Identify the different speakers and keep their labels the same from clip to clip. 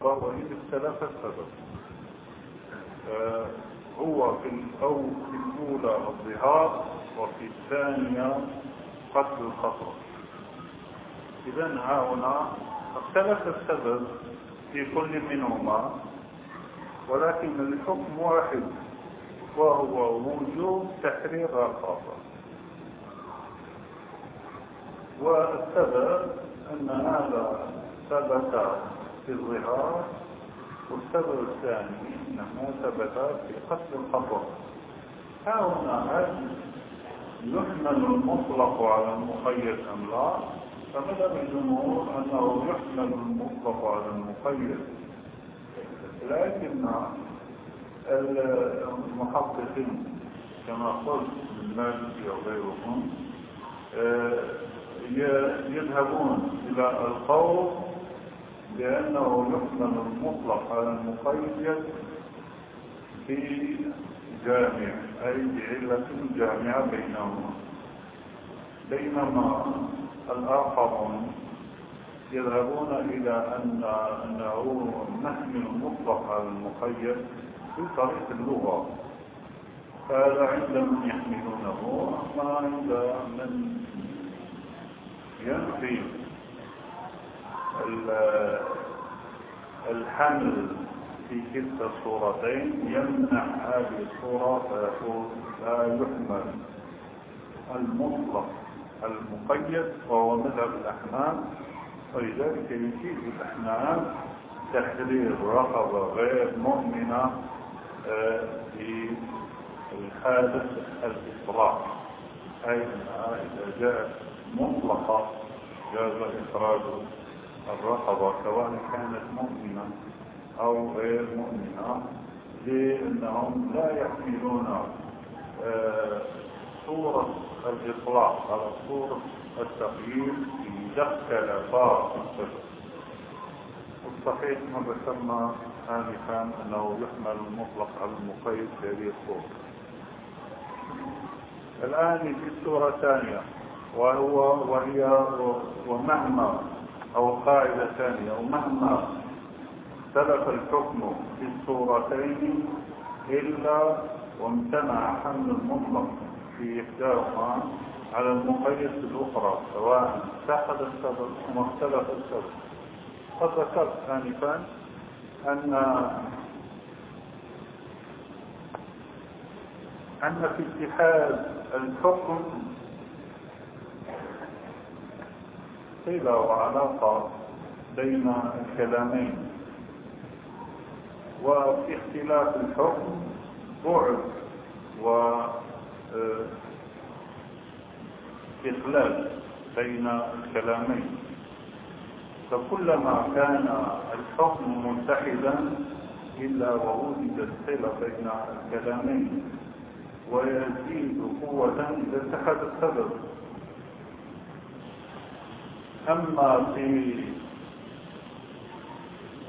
Speaker 1: وإذ اختلف السبب هو في أو في الأولى الظهار وفي الثانية قتل الخطر إذا هنا اختلف السبب في كل منهما ولكن الحكم واحد وهو وجوب تحرير الرقابة والسبب أن هذا ثبت في الظهار والسبب الثاني أنه ثبت في قتل الخطر ها هنا هل يحمل المطلق على المقيد أم لا؟ فمذهب الجمهور أنه يحمل المطلق على المقيد لكن المحققين كما قلت المالكي وغيرهم آه، يذهبون إلى القول بأنه يحمل المطلق على المقيد في جامع أي بعلة جامعة بينهما. بينما الآخرون يذهبون إلى أن أنه نحمل المطلق على المقيد في طريق اللغة. هذا عند من يحملونه أما عند من ينفي. الحمل في كلتا الصورتين يمنع هذه الصورة فيقول لا يحمل المطلق المقيد وهو مذهب الأحناف ولذلك يجيز الأحناف تحرير رقبة غير مؤمنة آه، في الحادث الإطلاق. أي إذا جاءت مطلقة جاز إخراج الرقبة سواء كانت مؤمنة أو غير مؤمنة لأنهم لا يحملون آه، صورة الإطلاق على صورة التقييد إذا اختلفا والصحيح ما ذكرنا آنفا أنه يحمل المطلق على المقيد في هذه الصورة. الآن في الصورة الثانية وهو وهي ومهما أو قاعدة ثانية ومهما اختلف الحكم في الصورتين إلا وامتنع حمل المطلق في إحداهما على المقيد الأخرى سواء اتخذ السبب أو اختلف السبب. قد ذكرت آنفا أن أن في اتخاذ الحكم صلة وعلاقة بين الكلامين. وفي اختلاف الحكم بعد و إخلال بين الكلامين. فكلما كان الحكم متحدا إلا ووجدت صلة بين الكلامين ويزيد قوة إذا اتخذ السبب. أما في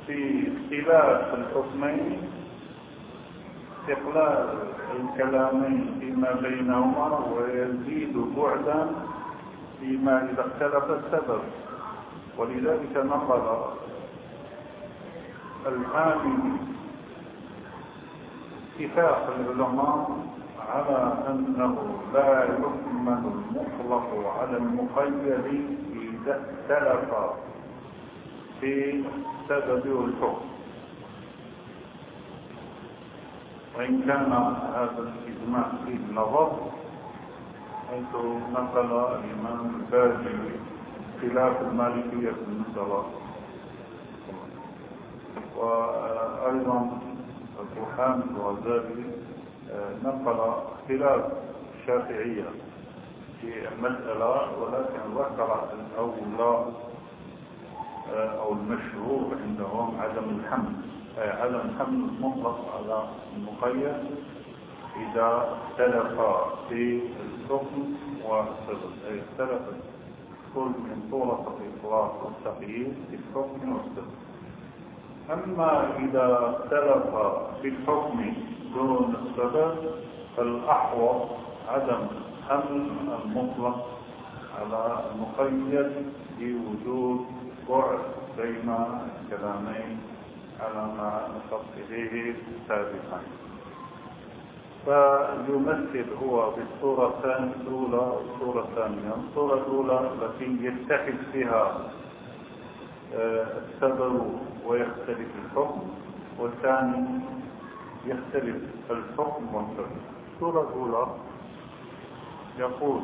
Speaker 1: في اختلاف الحكمين استقلال الكلامين فيما بينهما ويزيد بعدا فيما إذا اختلف السبب. ولذلك نقل العالم اتفاق العلماء على أنه لا يحمل المطلق على المقيد اختلف في سبب الحكم. وإن كان هذا الإجماع فيه نظر حيث نقل الإمام الباجي خلاف المالكية في المسألة. وأيضا حامد الغزالي آه، نقل خلاف الشافعية. في المسألة ولكن ذكر الأولى آه، أو المشهور عندهم عدم الحمل. عدم حمل المطلق على المقيد إذا اختلف في الحكم والسبب. أي اختلفت كل من طولة الإطلاق والتقييد في الحكم والسبب. أما إذا اختلف في الحكم دون السبب فالأحوط عدم حمل المطلق على المقيد بوجود بعد بين الكلامين على ما نصب إليه سابقا. فيمثل هو بالصورة الأولى الصورة الثانية. الصورة الأولى التي يتحد فيها آه، السبب ويختلف الحكم والثاني يختلف الحكم والسبب الصورة الأولى يقول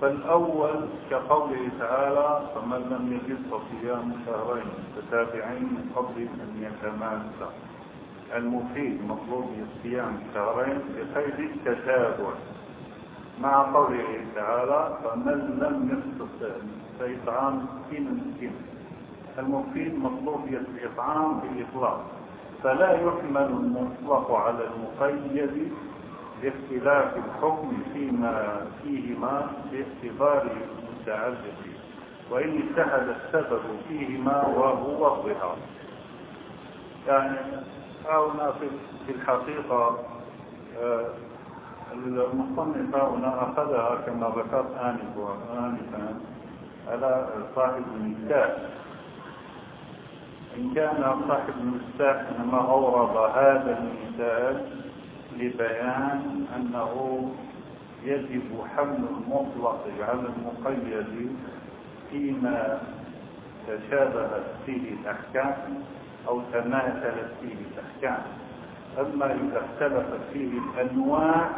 Speaker 1: فالأول كقوله تعالى فمن لم يجد فصيام شهرين متتابعين من قبل أن يتماسا المفيد مطلوب صيام شهرين بقيد التتابع. مع قوله تعالى فمن لم يستطع فإطعام مسكين مسكين المفيد مطلوب الإطعام بالإطلاق. فلا يحمل المطلق على المقيد لاختلاف الحكم فيما فيهما باعتبار المتعلق. وإن اتحد السبب فيهما وهو الظهار. يعني هنا في الحقيقة آه، المصنف هنا أخذها كما ذكرت آنفا على صاحب المثال إن كان صاحب المفتاح إنما أورد هذا المثال لبيان أنه يجب حمل المطلق على المقيد فيما تشابهت فيه الأحكام أو تماثلت فيه الأحكام. أما إذا اختلفت فيه الأنواع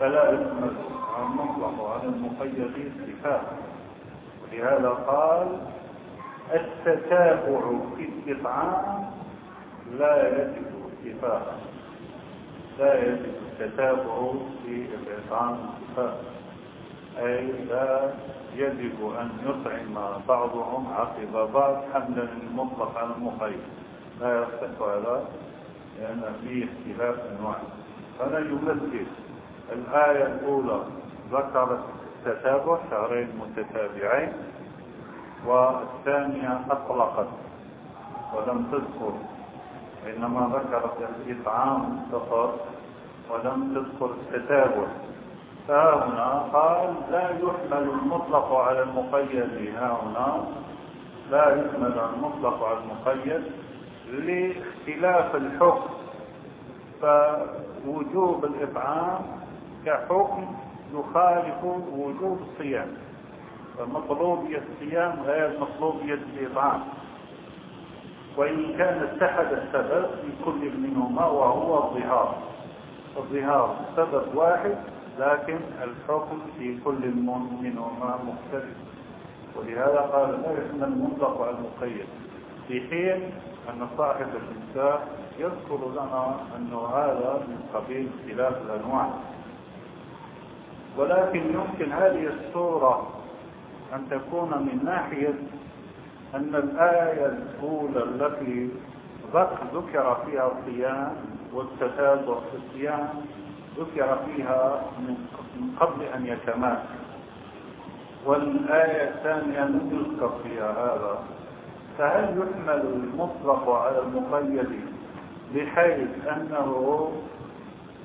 Speaker 1: فلا يحمل المطلق على المقيد اتفاقا ولهذا قال التتابع في الإطعام لا يجب اتفاقا لا يجب التتابع في الإطعام اتفاقا أي لا يجب أن يطعم بعضهم عقب بعض حملا المطلق على المخير لا يصح هذا لأن فيه اختلاف أنواع. فأنا يمثل. الآية الأولى ذكرت التتابع شهرين متتابعين. والثانية أطلقت. ولم تذكر. إنما ذكرت الإطعام فقط ولم تذكر التتابع فهنا قال لا يحمل المطلق على المقيد. هنا لا يحمل المطلق على المقيد لاختلاف الحكم. فوجوب الإطعام كحكم يخالف وجوب الصيام. فمطلوبية الصيام غير مطلوبية الإطعام. وإن كان اتحد السبب في كل منهما وهو الظهار. الظهار سبب واحد لكن الحكم في كل منهما مختلف. ولهذا قال لا المطلق على المقيد في حين أن صاحب الإنسان يذكر لنا أنه هذا من قبيل اختلاف الأنواع. ولكن يمكن هذه الصورة أن تكون من ناحية أن الآية الأولى التي ذكر فيها الصيام والتتابع في الصيام ذكر فيها من قبل أن يتماس. والآية الثانية لم يذكر فيها هذا. فهل يحمل المطلق على المقيد بحيث أنه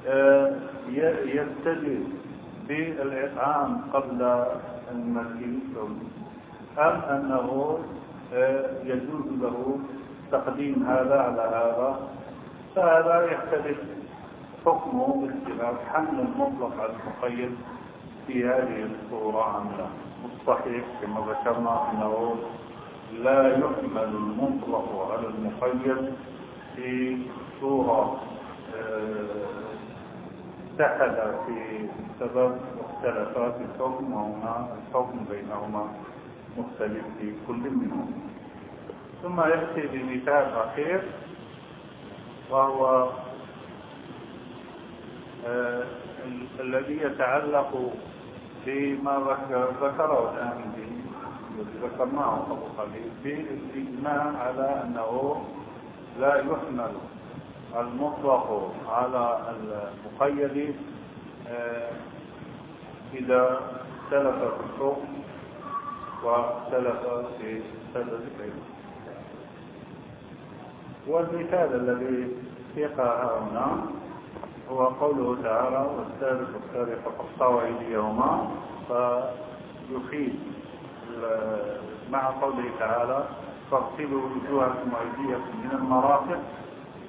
Speaker 1: آه، يبتدئ بالإطعام قبل المسيح؟ أم أنه يجوز له تقديم هذا على هذا فهذا يختلف. حكمه باختلاف حمل المطلق على المقيد في هذه الصورة عملا الصحيح كما ذكرنا أنه لا يحمل المطلق على المقيد في صورة اتحد آه، في سبب واختلفا في الحكم وهنا الحكم بينهما مختلف في كل منهم. ثم يأتي بمثال أخير وهو آه الذي يتعلق بما ذكره الآن ذكرناه قبل قليل بالإجماع على أنه لا يحمل المطلق على المقيد آه، إذا اختلف الحكم واختلف في سبب العلم والمثال الذي سيقع هنا هو قوله تعالى والسابق السابق فقطعوا أيديهما فيفيد مع قوله تعالى فاغسلوا وجوهكم وأيديكم من المرافق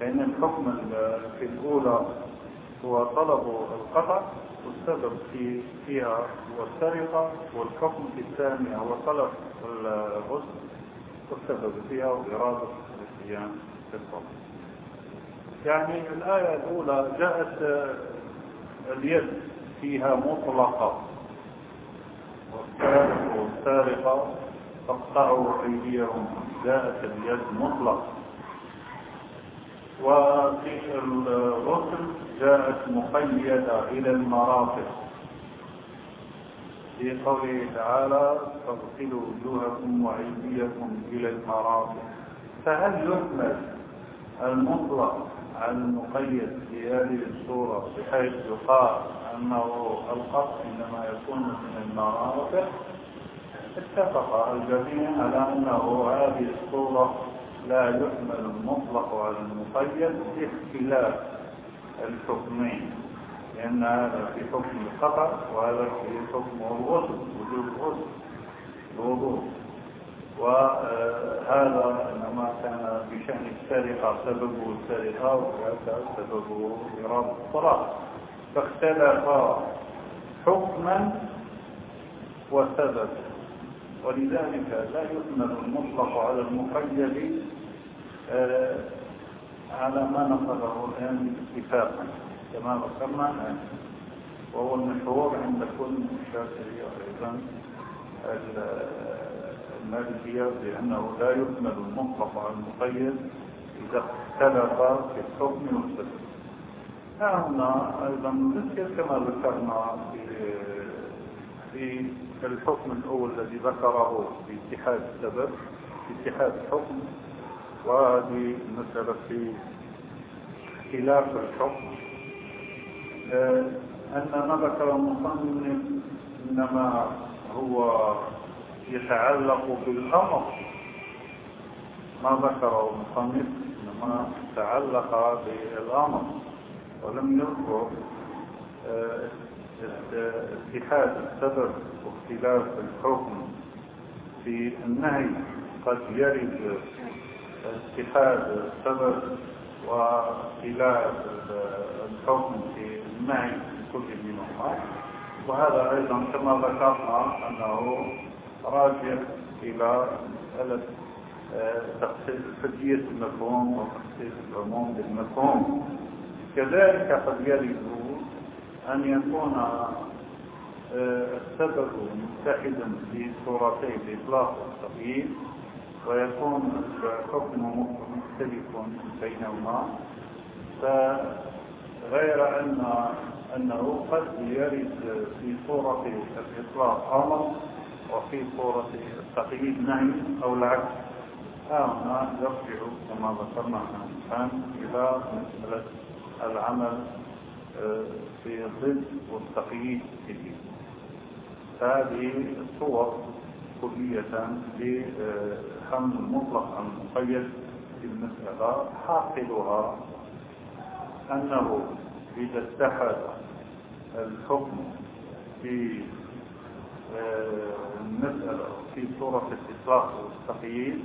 Speaker 1: لأن الحكم في الأولى هو طلب القطع. والسبب في فيها هو السرقة والحكم في الثانية هو طلب الغسل والسبب فيها إرادة الاتيان في الصلاة يعني الآية الأولى جاءت اليد فيها مطلقة. والسارق والسارقة فاقطعوا أيديهم جاءت اليد مطلقة. وفي الغسل جاءت مقيدة إلى المرافق. في قوله تعالى فاغسلوا وجوهكم وأيديكم إلى المرافق. فهل يحمل المطلق على المقيد في هذه الصورة بحيث يقال أنه القصد إنما يكون من المرافق؟ اتفق الجميع على أنه هذه الصورة لا يحمل المطلق على المقيد باختلاف الحكمين لأن هذا في حكم الخطأ وهذا في حكم الغسل وجود الغسل الوضوء. وهذا إنما كان بشأن السرقة سببه السرقة وهذا سببه إرادة الصلاة. فاختلف حكما وسببا ولذلك لا يثمن المطلق على المقيد على ما نقله الآن اتفاقا كما ذكرنا الآن وهو المشهور عند كل الشافعية أيضا المالكية بأنه لا يثمن المطلق على المقيد إذا اختلف في الحكم والسبب هنا أيضا نذكر كما ذكرنا في في الحكم الأول الذي ذكره في اتحاد السبب في اتحاد الحكم وهذه المسألة في خلاف الحكم. آه، أن ما ذكر المصنف إنما هو يتعلق بالأمر. ما ذكره المصنف إنما تعلق بالأمر ولم يذكر آه، اتحاد السبب واختلاف الحكم في النهي. قد يرد اتحاد السبب واختلاف الحكم في النهي في كل منهما. وهذا أيضا كما ذكرنا أنه راجع إلى تخصيص المفهوم وتخصيص العموم بالمفهوم كذلك قد يرد أن يكون آه، السبب متحدا في صورتي الإطلاق والتقييد ويكون الحكم مختلف بينهما. فغير أن أنه قد يرد في صورة الإطلاق أمر وفي صورة التقييد نهي أو العكس. هنا يرجع كما ذكرنا الآن إلى مسألة العمل في الضد والتقييد فيه. هذه الصور كلية لحمل المطلق عن المقيد في المسألة حاصلها أنه إذا اتحد الحكم في المسألة في صورة الإطلاق والتقييد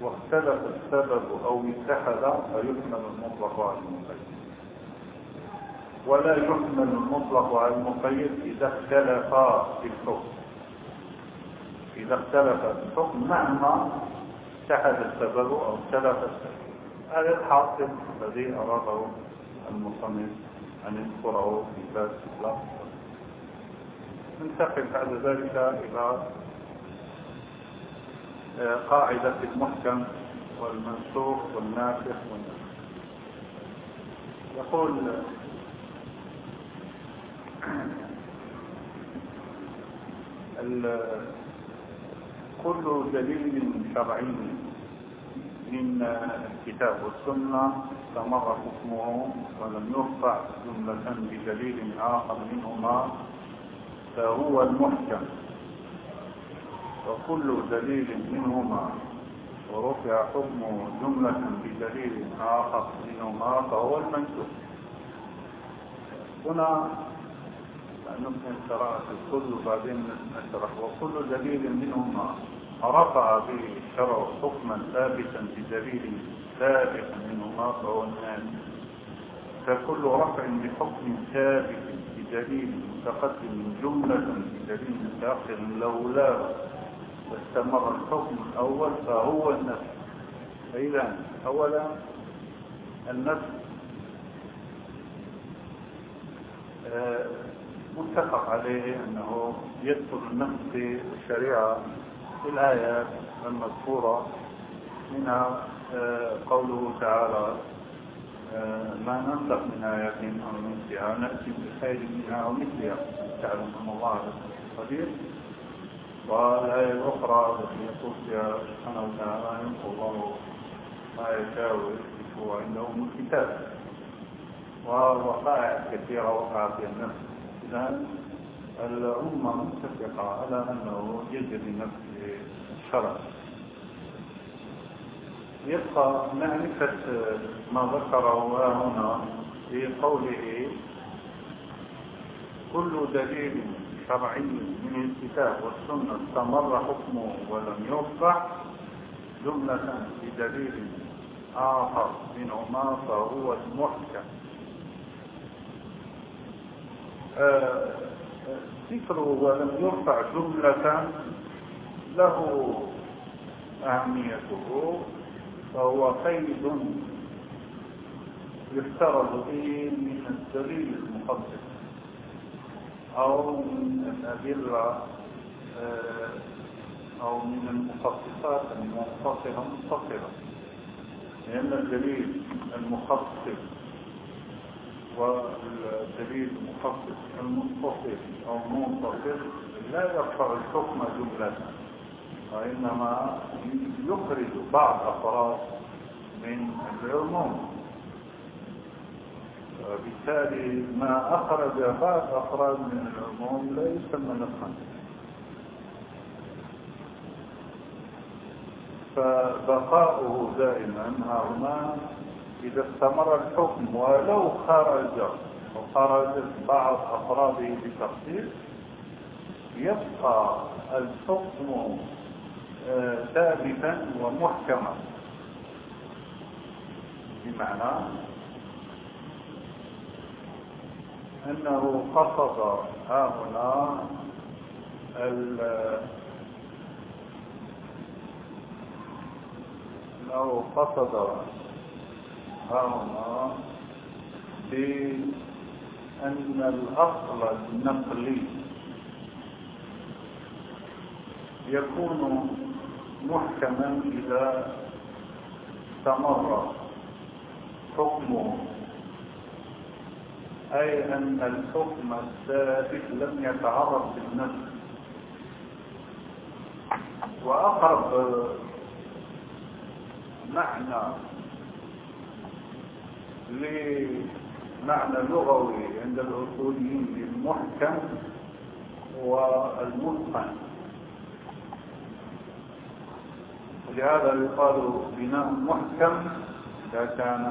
Speaker 1: واختلف السبب أو اتحد فيكمل المطلق عن المقيد. ولا يحمل المطلق على المقيد إذا اختلفا في الحكم. إذا اختلف الحكم مهما اتحد السبب أو اختلف السبب. هذا الحاصل الذي أراده المصنف أن يذكره في باب الإطلاق. ننتقل بعد ذلك إلى قاعدة المحكم والمنسوخ والناسخ والنسخ يقول كل دليل شرعي من الكتاب والسنة استمر حكمه ولم يرفع جملة بدليل آخر منهما فهو المحكم. وكل دليل منهما ورفع حكمه جملة بدليل آخر منهما فهو المنسوخ هنا نمكن قراءة الكل وبعدين نشرح. وكل دليل منهما رفع به الشرع حكما ثابتا بدليل ثابت منهما فهو الناس فكل رفع بحكم ثابت بدليل متقدم جملة بدليل متأخر لولا واستمر الحكم الأول فهو النفس فإذا أولا النفس آه، متفق عليه أنه يدخل النفس في الشريعة في الآيات المذكورة. منها قوله تعالى آه، ما ننسخ من آيات أو ننسها نأتي بخير منها أو مثلها. تعلم أن الله قدير والآية الأخرى التي يقول فيها سبحانه وتعالى ينقل الله ما يشاء ويثبت عنده من الكتاب ووقائع كثيرة وقعت في النفس إذا الأمة متفقة على أنه يجري نفس الشرع. يبقى معرفة ما ذكره هنا في قوله كل دليل شرعي من الكتاب والسنة استمر حكمه ولم يرفع جملة بدليل آخر منهما فهو المحكم. ذكره ولم يرفع جملة له أهميته فهو قيد يفترض به من الدليل المخصص أو من الأدلة آه، أو من المخصصات المنفصلة منفصلة لأن الدليل المخصص والدليل المخصص المنفصل أو المنفصل لا يرفع الحكم جملة وإنما يخرج بعض أفراد من العموم. وبالتالي ما أخرج بعض أفراد من العموم لا يسمى نصا فبقاؤه دائما هنا إذا استمر الحكم ولو خرج وخرج بعض أفراده بتخصيص يبقى الحكم آه، ثابتا ومحكما. بمعنى أنه قصد هؤلاء أنه قصد هؤلاء بأن الأصل النقلي يكون محكما إذا استمر حكمه أي أن الحكم الثابت لم يتعرض بالنفس وأقرب معنى لمعنى لغوي عند الأصوليين للمحكم والمتقن. ولهذا يقال بناء محكم إذا كان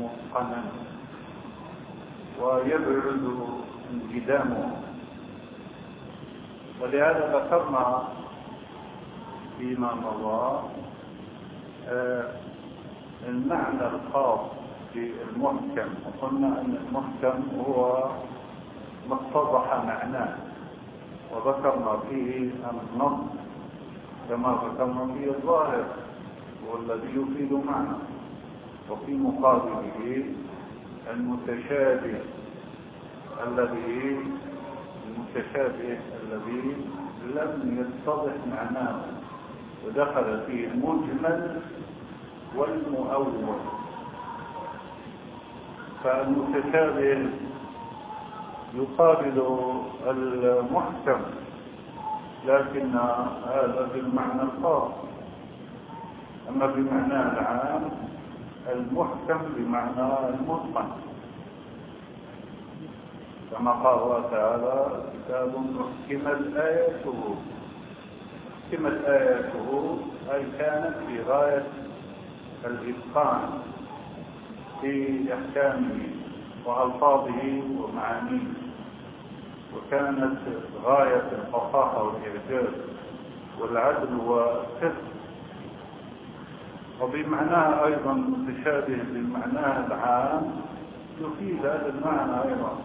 Speaker 1: متقنا. ويبعد انجدامه ولهذا ذكرنا فيما مضى آه، المعنى الخاص بالمحكم وقلنا أن المحكم هو ما اتضح معناه وذكرنا فيه النص كما ذكرنا فيه الظاهر والذي يفيد معنى. وفي مقابله المتشابه الذي المتشابه الذي لم يتضح معناه. ودخل فيه المجمل والمؤول. فالمتشابه يقابل المحكم لكن هذا بالمعنى الخاص. أما بمعنى العام المحكم بمعنى المتقن. كما قال الله تعالى كتاب محكمت آياته. محكمت آياته أي كانت في غاية الإتقان. في أحكامه وألفاظه ومعانيه. وكانت غاية الفصاحة والإعجاز والعدل والصدق وبمعناها أيضا متشابه بمعناها العام يفيد هذا المعنى أيضا.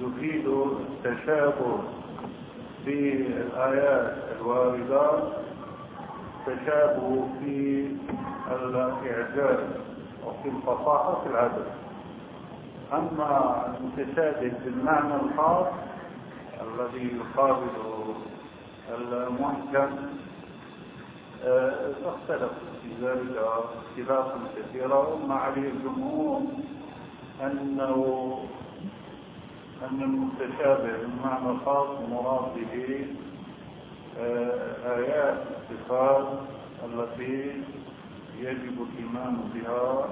Speaker 1: يفيد التشابه في الآيات الواردة تشابه في الإعجاز. وفي الفصاحة في العدل أما المتشابه بالمعنى الخاص الذي يقابل المحكم آه، اختلف في ذلك اختلافا كثيرا. وما عليه الجمهور أنه أن المتشابه بالمعنى الخاص مراد به آه، آيات الصفات التي يجب الإيمان بها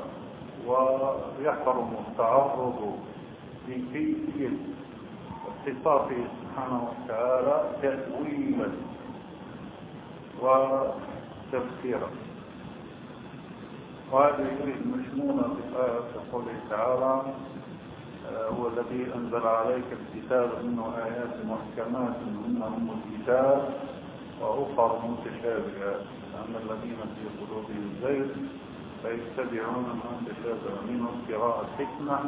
Speaker 1: ويحرم التعرض لكيفية صفاته سبحانه وتعالى تأويلا وتفسيرا. وهذه مشمولة في آية قوله تعالى آه، هو الذي أنزل عليك الكتاب منه آيات محكمات منهن أم الكتاب. وأخر متشابهات أما الذين في قلوبهم زيغ فيتبعون ما تشابه منه ابتغاء الحكمة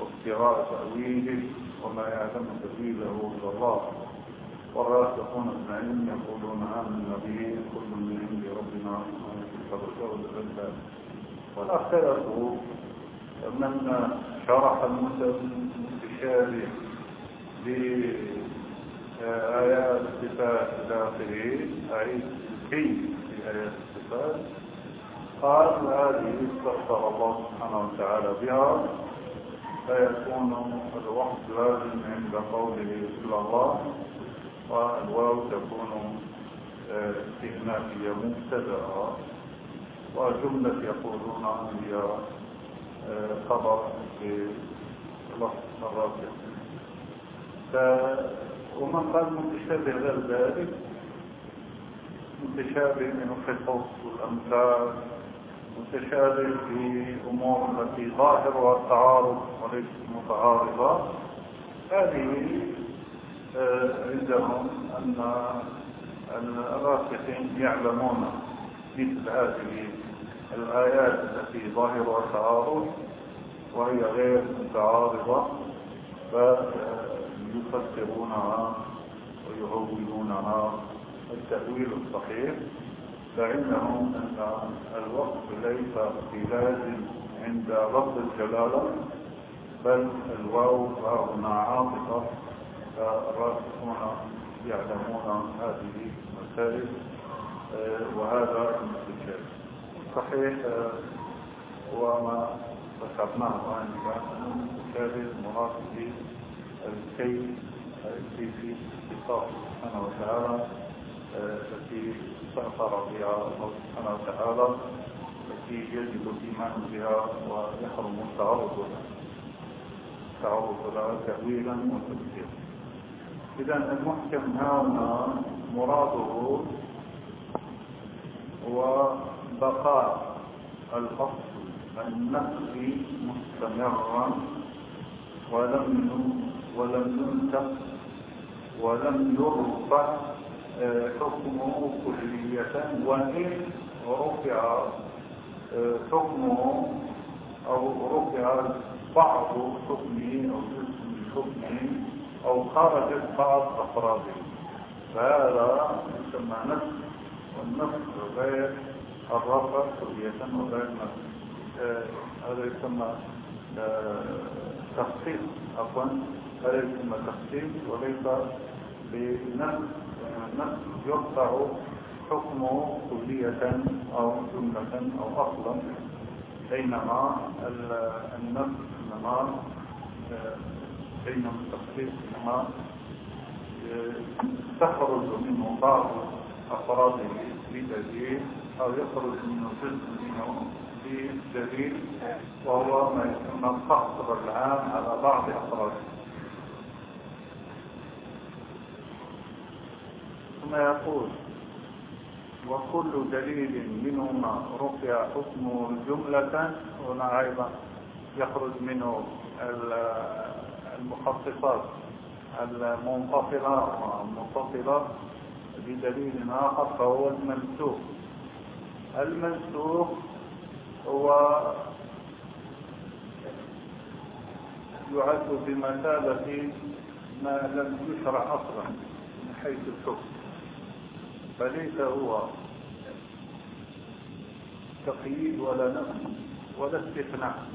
Speaker 1: وابتغاء تأويله وما يعلم تأويله إلا الله. والراسخون في العلم يقولون آمنا به كل من عند ربنا الرسول الأنبياء والآخرة من شرح المتشابه بآيات الصفات إلى آخره. أي كيف في آيات الصفات؟ قال هذه استغفر الله سبحانه وتعالى بها. فيكون الوقت لازم عند قوله إلا الله والواو تكون آه، استئنافية مبتدأ وجملة يقولون هي آه، خبر في لفظ الرابع ومن قال متشابه غير ذلك. متشابه من القصص والأمثال متشابه في أمور التي ظاهرها التعارض وليست متعارضة. هذه آه، عندهم أن الراسخين يعلمون مثل هذه الآيات التي ظاهرها تعارض وهي غير متعارضة. فيفسرونها ويهونونها التأويل الصحيح فعندهم أن الوقت ليس بلازم عند لفظ الجلالة بل الواو هنا عاطفة فالراسخون يعلمون هذه المسائل وهذا المستشار صحيح وما ذكرناه آنفا المستشار المراد به الكيف الكيفي صفات سبحانه وتعالى التي استأثر بها الله سبحانه وتعالى التي يجب الإيمان بها ويحرم التعرض لها. التعرض لها تأويلا وتفسيرا. إذا المحكم هنا مراده هو بقاء الأصل النفسي مستمرا ولم ولم ينتق ولم يرفع حكمه كلية وإن رفع آه، حكمه أو رفع بعض حكمه أو جزء من حكمه أو خرجت بعض أفراده. فهذا يسمى نفس والنفس غير الرفع كلية وغير نفس آه، هذا يسمى آه، تخصيص عفوا. يسمى تخصيص وليس بنفس النفس يقطع حكمه كلية أو جملة أو أصلا. بينما النفس إنما بينما التخصيص إنما تخرج منه بعض أفراده بدليل أو يخرج منه جزء منه بدليل وهو ما يسمى القصر العام على بعض أفراده. ثم يقول وكل دليل منهما رفع حكمه جملة هنا أيضا يخرج منه المخصصات المنفصلة والمتصلة بدليل آخر فهو المنسوخ. المنسوخ هو يعد بمثابة ما لم يشرع أصلا من حيث الحكم. فليس هو تقييد ولا نفس ولا استثناء.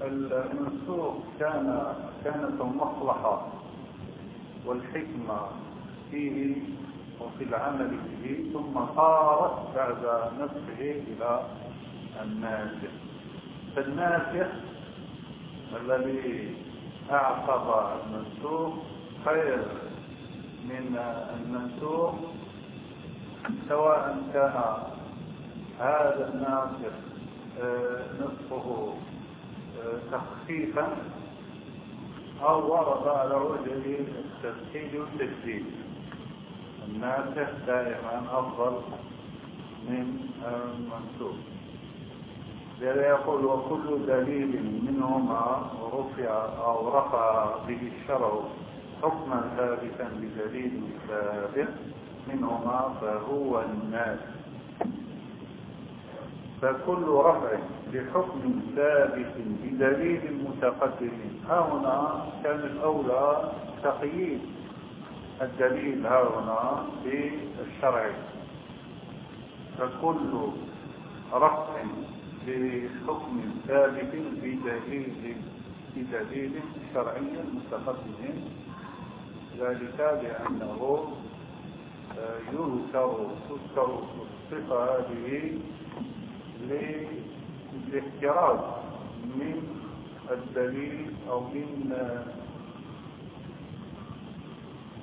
Speaker 1: والمنسوخ كان كانت المصلحة والحكمة فيه وفي العمل به ثم صارت بعد نسخه إلى الناسخ. فالناسخ الذي أعقب المنسوخ خير من المنسوخ سواء كان هذا الناسخ آه، نصفه آه، تخفيفا أو ورد على وجه التسهيل والتجديد. الناسخ دائما أفضل من المنسوخ. لذا يقول وكل دليل منهما رفع أو رفع به الشرع حكما ثابتا بدليل ثابت منهما فهو الناس. فكل رفع بحكم ثابت بدليل متقدم. هنا كان الأولى تقييد الدليل هنا بالشرع. فكل رفع بحكم ثابت بدليل بدليل شرعي متقدم. ذلك لأنه آه، يذكر تذكر الصفة هذه للاحتراز من الدليل أو من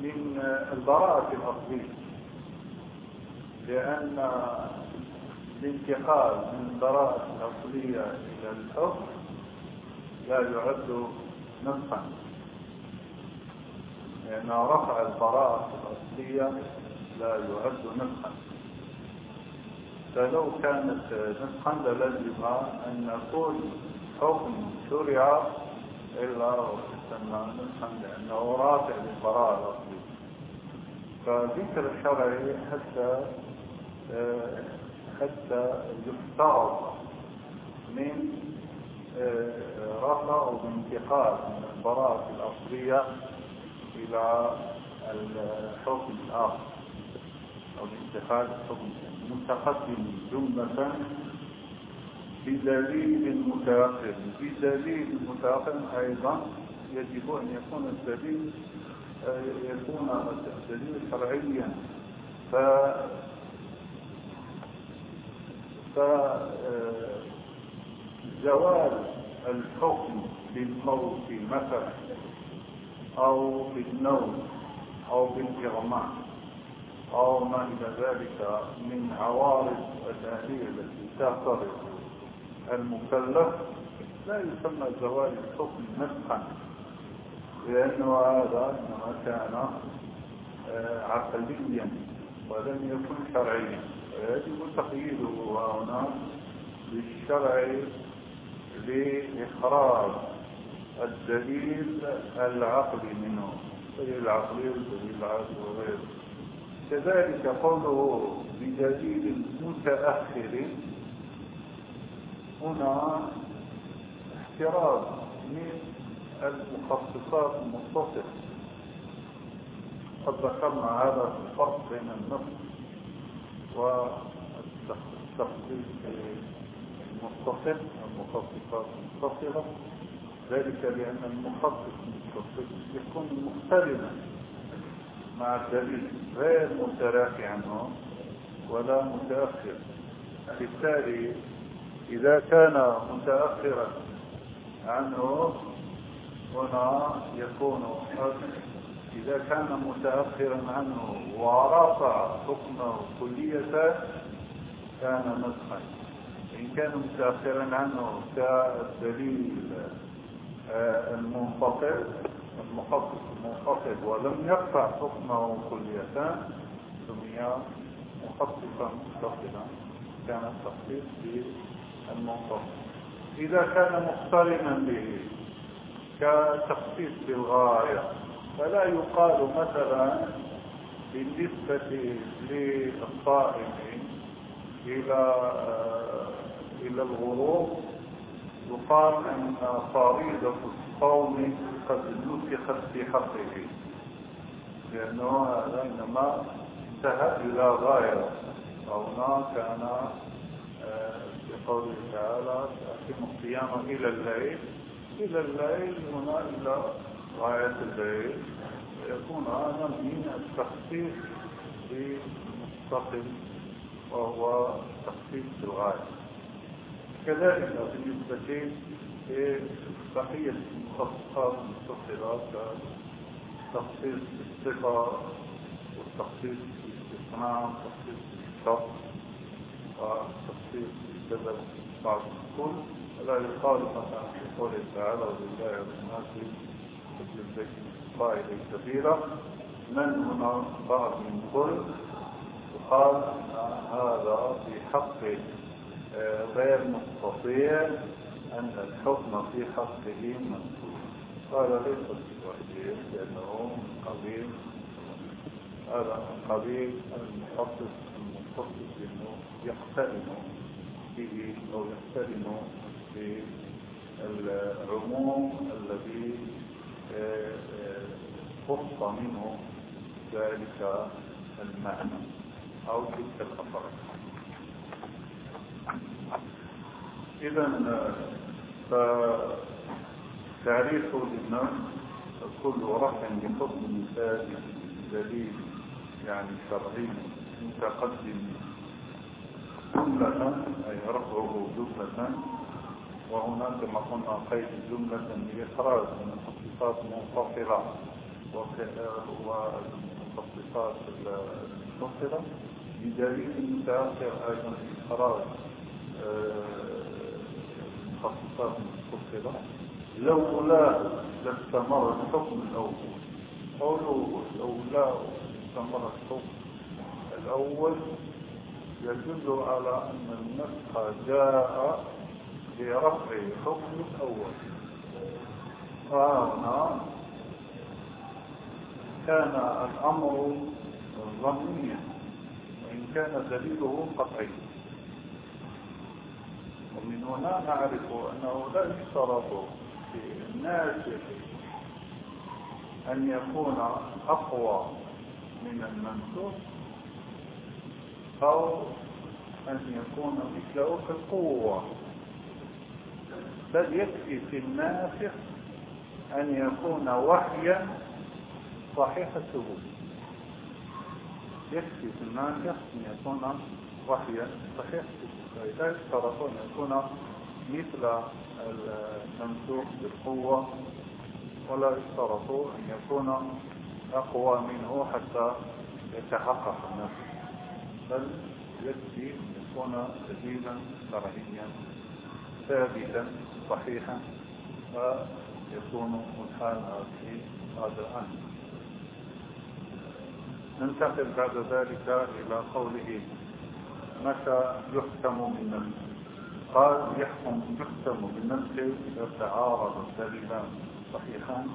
Speaker 1: من البراءة الأصلية. لأن الانتقال من البراءة الأصلية إلى الحكم لا يعد نصفا لأن رفع البراءة الأصلية لا يعد نصفا فلو كانت نصفا للزم أن كل حكم شرع إلا ويسمى نصفا لأنه رافع للبراءة الأصلية. فذكر الشرعي حتى آه، حتى يفترض من آه، رفع أو انتقال من البراءة الأصلية إلى الحكم الآخر أو الانتقال الحكم متقدم جملة بدليل متأخر. بدليل متأخر أيضا يجب أن يكون الدليل آه، يكون الدليل شرعيا. ف فزوال الحكم بالموت مثلا أو بالنوم أو بالاغماء أو ما إلى ذلك من عوارض الآلية التي تعترض المكلف لا يسمى زوال الحكم نسخا لأنه هذا إنما كان آه، عقليا ولم يكن شرعيا. يجب تقييده هنا بالشرع لإخراج الدليل العقلي منه. الدليل العقلي والدليل العقلي وغيره. كذلك قوله بدليل متأخر. هنا احتراز من المخصصات المتصفة قد ذكرنا هذا الفرق بين النص والتخصيص المتصل المخصصات المتصلة ذلك لأن المخصص المتصل يكون مقترنا مع الدليل غير متراخي عنه ولا متأخر بالتالي إذا كان متأخرا عنه هنا يكون إذا كان متأخرا عنه ورفع حكمه كلية كان نسخا إن كان متأخرا عنه كالدليل آه، المنفصل المخصص المنفصل ولم يرفع حكمه كلية سمي مخصصا متصلا كان التخصيص بالمنفصل إذا كان مقترنا به كتخصيص بالغاية. فلا يقال مثلا بالنسبة للصائمين إلى إلى الغروب يقال أن فريضة الصوم قد نسخت في حقه لأنه هذا إنما انتهى إلى غاية هنا كان في قوله تعالى أتم الصيام إلى الليل إلى الليل هنا إلى غاية الليل يكون هذا من التخصيص بمستقل وهو تخصيص بالغاية كذلك بالنسبة لبقية المخصصات المتصلة كتخصيص الصفة والتخصيص بالاستثناء والتخصيص بالشرط وتخصيص السبب بعض الكل. لا يقال مثلا في قوله تعالى ولله والناس قبل البيت قائد كبيرة من هنا بعض من كل وقال هذا في حق آه، غير مستطيع أن الحكم في حقه منصوب قال ليس بوحيد لأنه قبيل هذا قبيل المخصص المخصص أنه يقترن به أو يقترن بالعموم الذي آه، آه، خص منه ذلك المعنى أو تلك الأفراد إذا فتعريف للنفس كل رفع بحكم مثال دليل يعني شرعي متقدم. جملة أي رفعه جملة وهناك كما قلنا قيد جملة لإخراج من التخصيصات منفصلة والمخصصات المنفصلة بدليل متأخر أيضا إخراج المخصصات المنفصلة لولا لاستمر الحكم الأول قوله لولا استمر الحكم الأول يدل على أن النسخ جاء برفع حكم الأول. فهنا كان الأمر ظنيا وإن كان دليله قطعي. ومن هنا نعرف أنه لا يشترط في الناسخ أن يكون أقوى من المنسوخ أو أن يكون مثله في القوة. بل يكفي في الناسخ أن يكون وحيا صحيح الثبوت. يكفي في الناسخ أن يكون وحيا صحيح الثبوت. لا يشترط أن يكون مثل المنسوخ بالقوة ولا يشترط أن يكون أقوى منه حتى يتحقق النسخ بل يكفي أن يكون دليلا شرعيا ثابتا صحيحا. ويكون الحال في هذا الأمر ننتقل بعد ذلك إلى قوله متى يحكم من قال يحكم يحكم بالنسخ إذا تعارض الدليلان صحيحان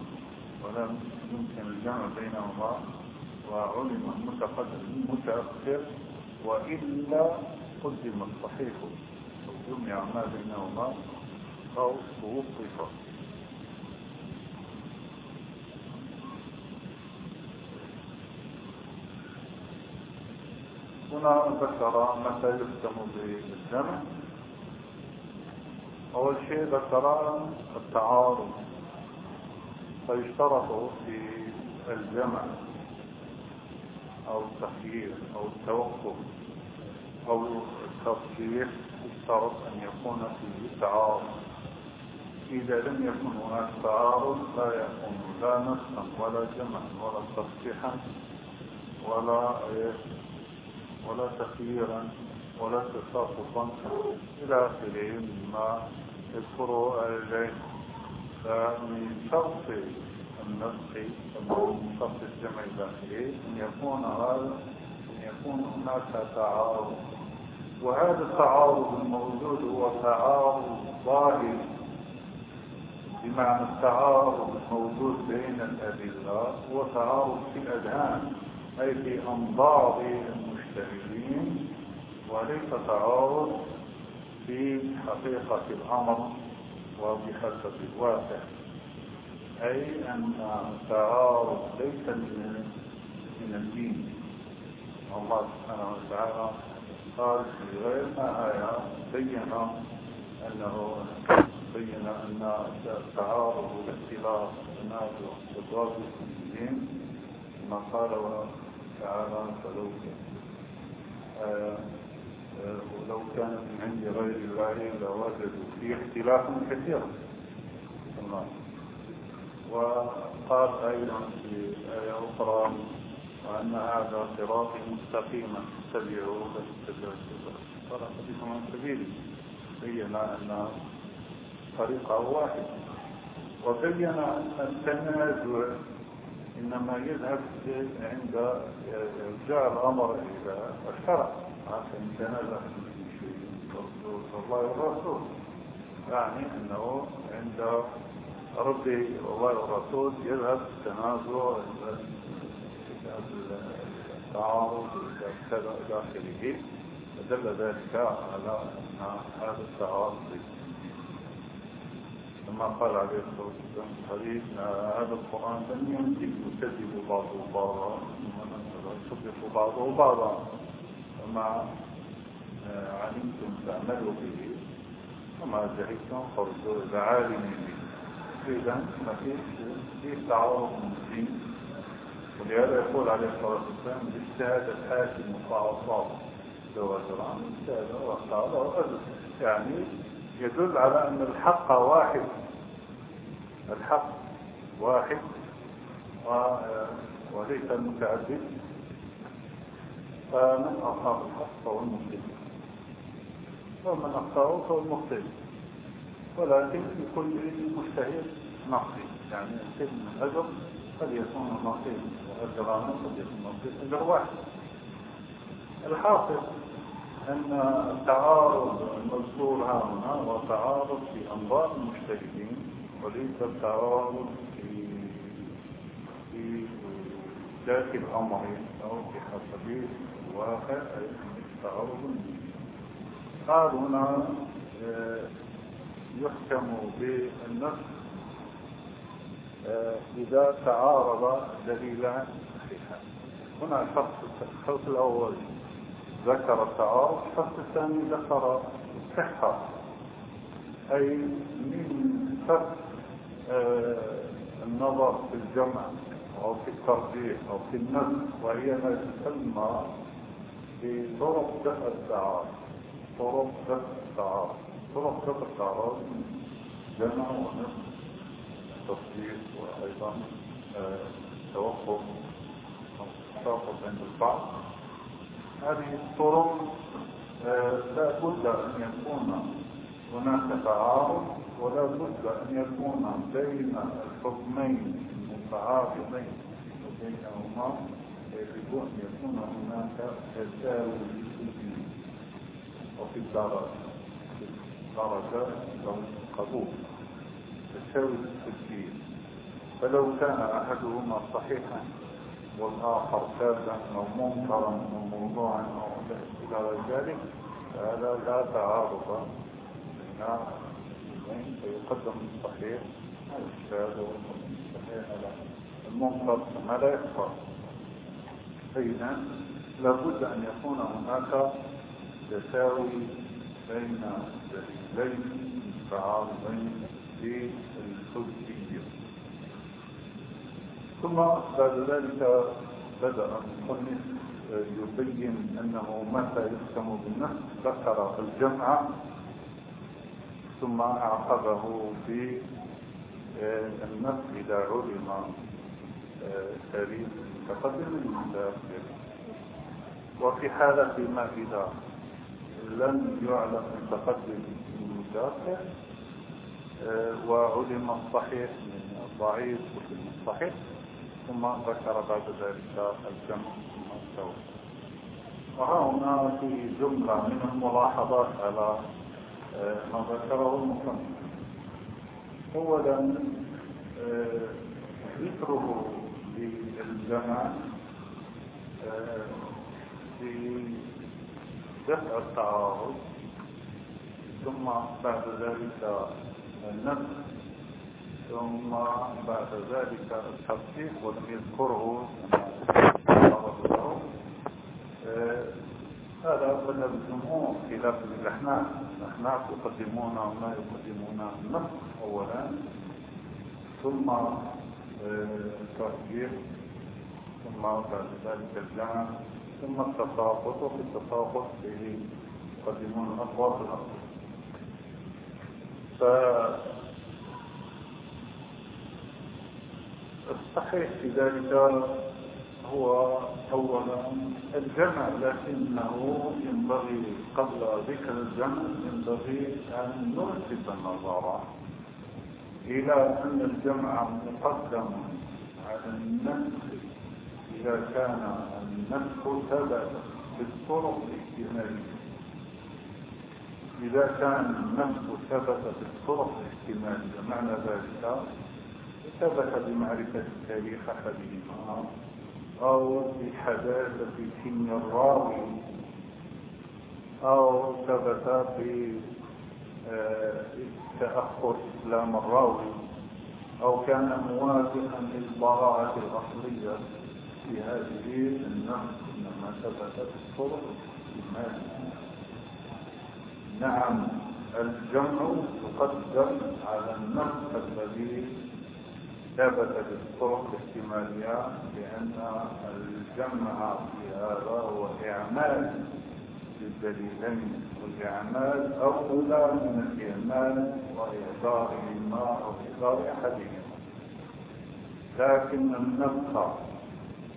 Speaker 1: ولم يمكن الجمع بينهما وعلم المتقدم المتأخر وإلا قدم الصحيح جمع ما بينهما أو توقف. هنا ذكر متى يختم بالجمع أول شيء ذكر التعارض. فيشترط في الجمع أو التخيير أو التوقف أو التصحيح يشترط أن يكون فيه تعارض. إذا لم يكن هناك تعارض لا يكون لا نسخا ولا جمعا ولا تصحيحا ولا ولا تخييرا ولا تساقطا إلى آخره مما يذكره أهل العلم. فمن شرط النسخ من شرط الجمع الداخلي أن يكون هذا أن يكون هناك تعارض. وهذا التعارض الموجود هو تعارض ظاهر. بمعنى التعارض الموجود بين الأدلة هو تعارض في الأذهان أي في أنظار المجتهدين وليس تعارض في حقيقة الأمر وبحسب الواقع أي أن التعارض ليس من الدين. الله سبحانه وتعالى قال في غير ما آية بين أنه بين أن التعارض والاختلاف والتنازع والضابط في الدين. ما قال تعالى فلو ولو كان من عند غير الله لوجدوا فيه اختلافا كثيرا وقال أيضا في آية أخرى وأن هذا صراطي مستقيما اتبعوه فاتبعوا قال حديث عن سبيلي بين أن طريقه واحد. وبين أن التنازع إنما يذهب عند جاء الأمر إلى الشرع. عشان يتنازع في شيء الله والرسول. يعني أنه عند ربي الله والرسول يذهب التنازع التعارض إلى آخره فدل ذلك على أن هذا التعارض كما قال عليه الصلاة والسلام الحديث هذا القرآن لم يمكن يكذب بعضه بعضا يصدق بعضه بعضا وما علمتم تعملوا به وما جهلتم فرجوا إلى عالم به إذا ما فيش تعارض مسلم ولهذا يقول عليه الصلاة والسلام اجتهاد الحاكم وطاعة جواز العام اجتهاد وطاعة يعني يدل على أن الحق واحد. الحق واحد وليس متعدد فمن أصاب الحق فهو المسلم ومن أخطأه فهو المخطئ. ولكن لكل مجتهد نقصي. يعني السجن من أجر قد يكون نقيض وأجران قد يكون نقيض أجر واحد. الحاصل أن التعارض المذكور ها هنا هو تعارض في أنظار المجتهدين وليس التعارض في في ذات الأمر أو في حسب الواقع أي التعارض قال هنا آه، يحكم بالنص إذا تعارض دليلان هنا الشخص الأول. ذكر التعارض الشخص الثاني ذكر الصحة. أي من فرق آه، النظر في الجمع أو في الترجيح أو في النزل وهي ما تسمى بطرق دفع التعارض طرق دفع التعارض طرق دفع التعارض جمع ونصف تصديق وأيضا آه، توقف توقف عند البعض. هذه الطرق آه، لا بد أن يكون هناك تعارض ولا بد أن يكون بين الحكمين المتعارضين وبينهما يجب أن يكون هناك تساوي وفي الدرجة في الدرجة القبول تساوي التسجيل فلو كان أحدهما صحيحا والآخر كاذا أو منكرا أو موضوعا أو إلى ذلك فهذا لا تعارض بين فيقدم الصحيح الشاذ والصحيح على المنكر ما لا يخفى فإذا لابد أن يكون هناك تساوي بين دليلين متعارضين في الحجية ثم بعد ذلك بدأ المصنف يبين أنه متى يحكم بالنفس ذكر الجمع ثم أعقبه في النفس إذا علم تاريخ متقدم المتأخر وفي حالة ما إذا لم يعلم متقدم المتأخر وعلم الصحيح من الضعيف وعلم الصحيح. ثم ذكر بعد ذلك الجمع ثم وها هنا في جملة من الملاحظات على آه، ما ذكره المصنف. أولا آه، ذكره للجمع آه، في دفع التعارض ثم بعد ذلك النفس ثم بعد ذلك التطبيق ولم يذكره آه، هذا مذهب الجمهور خلاف الاحناف الاحناف يقدمون ما يقدمون النص اولا. ثم التطبيق آه، ثم بعد ذلك الجمع. ثم التساقط. وفي التساقط يقدمون الأصوات الأصل. فالصحيح في ذلك هو أولا الجمع لكنه ينبغي قبل ذكر الجمع ينبغي أن نرتب النظر إلى أن الجمع مقدم على النسخ إذا كان النسخ ثبت بالطرق الاحتمالية. إذا كان النسخ ثبت بالطرق الاحتمالية معنى ذلك ثبت بمعرفة تاريخ أحدهما أو بحداثة سن الراوي أو ثبت بتأخر إسلام الراوي أو كان موافقا للبراءة الأصلية في هذه النص إنما ثبت بالطرق نعم الجمع يقدم على النص الذي ثبت بالطرق الاحتمالية لأن الجمع في هذا هو إعمال للدليلين والإعمال أولى من الإعمال وإعذارهما أو إعذار أحدهما. لكن النص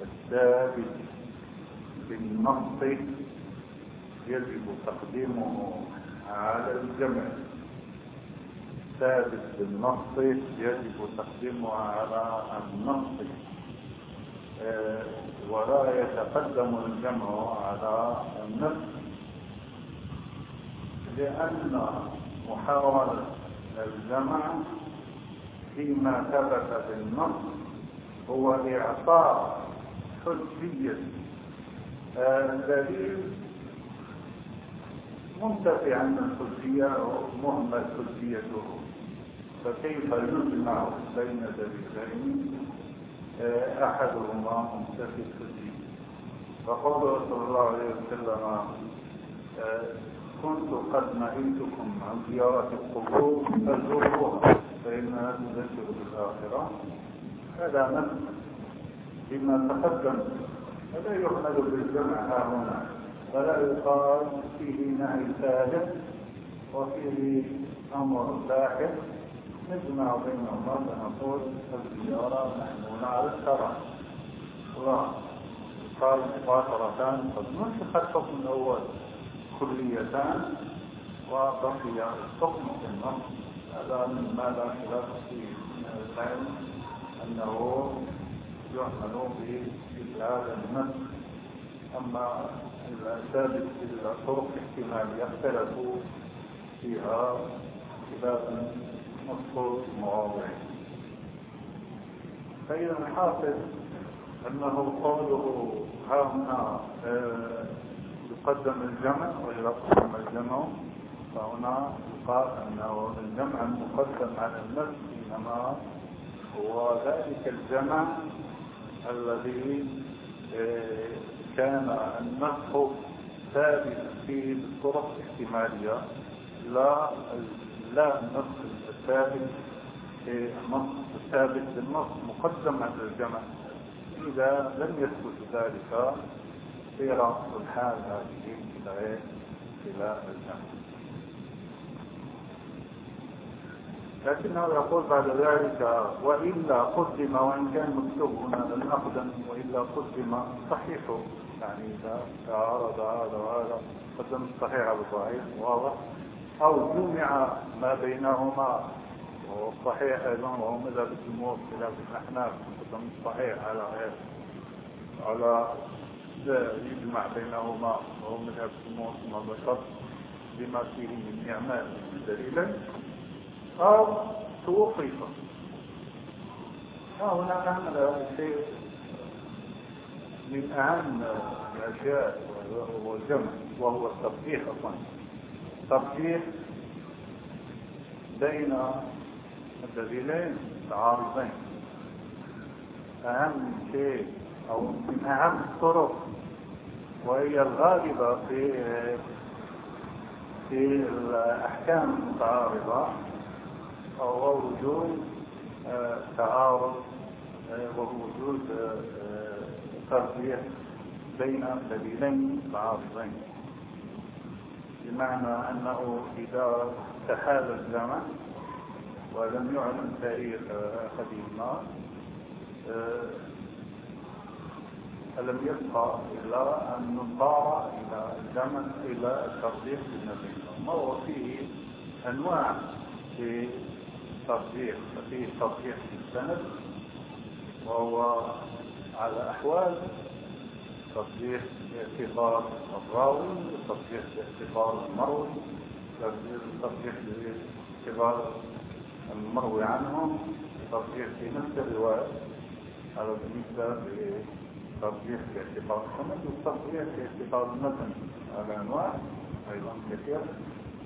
Speaker 1: الثابت بالنص يجب تقديمه على الجمع. ثابت بالنص يجب تقديمها على النص. آه، ولا يتقدم الجمع على النص. لأن محاولة الجمع فيما ثبت بالنص هو إعطاء حجية. الدليل منتفع عن الحجية ومهمل حجيته. فكيف يجمع بين دليلين؟ آه، أحدهما منتفي الدين. فقول صلى الله عليه وسلم آه، كنت قد نهيتكم عن زيارة القبور فزوروها فإنها تذكر بالآخرة هذا نفس بما تقدم. فلا يحمل بالجمع ها هنا فلا يقال فيه نهي ثالث وفيه أمر لاحق نجمع بينهما فنقول الزيارة محمولة على الشرع وقال مباشرتان قد نسخ الحكم الأول كليتان وبقي الحكم في النص. هذا مما لا خلاف فيه من العلم أنه يعمل به هذا النص. أما الثابت في الطرق الاحتمالية اختلفوا فيها خلافا مذكور مواضع فإذا الحاصل أنه قوله ها هنا آه، يقدم الجمع وإذا قدم الجمع فهنا يقال أنه الجمع المقدم على النفس إنما هو ذلك الجمع الذي آه، كان النفخ ثابت فيه بالطرق الاحتمالية لا لا النص الثابت النص الثابت بالنص مقدم على الجمع. إذا لم يثبت ذلك سير الحال هذه إلى إلى الجمع. لكنه يقول بعد ذلك وإلا قدم وإن كان مكتوب هنا لم أقدم وإلا قدم صحيحه يعني إذا تعارض هذا وهذا قدم الصحيح على الضعيف واضح. أو جمع ما بينهما والصحيح أيضا وهو مذهب الجمهور خلاف الأحناف الصحيح على غير على يجمع بينهما وهو مذهب الجمهور ثم ذكر بما فيه من إعمال دليلا؟ أو توقف هنا نعمل هذا الشيء من أهم الأشياء وهو الجمع وهو الترجيح أصلا. ترجيح بين الدليلين العارضين. أهم شيء أو من أهم الطرق وهي الغالبة في في الأحكام المتعارضة وهو وجود آه، تعارض آه، وهو وجود آه، تربية بين دليلين متعارضين بمعنى أنه إذا تحال الزمن ولم يعلم تاريخ أحدهما فلم يبقى إلا أن نضطر إلى الزمن إلى التصديق بالنبي هو فيه أنواع في تصديق فيه تصديق بالسند وهو على أحوال تصديق باعتبار الراوي تصديق باعتبار المروي تصديق باعتبار المروي عنهم تصديق في نفس الرواية هذا بالنسبة لتصديق باعتبار السند والتصديق باعتبار المتن هذا أنواع أيضا كثير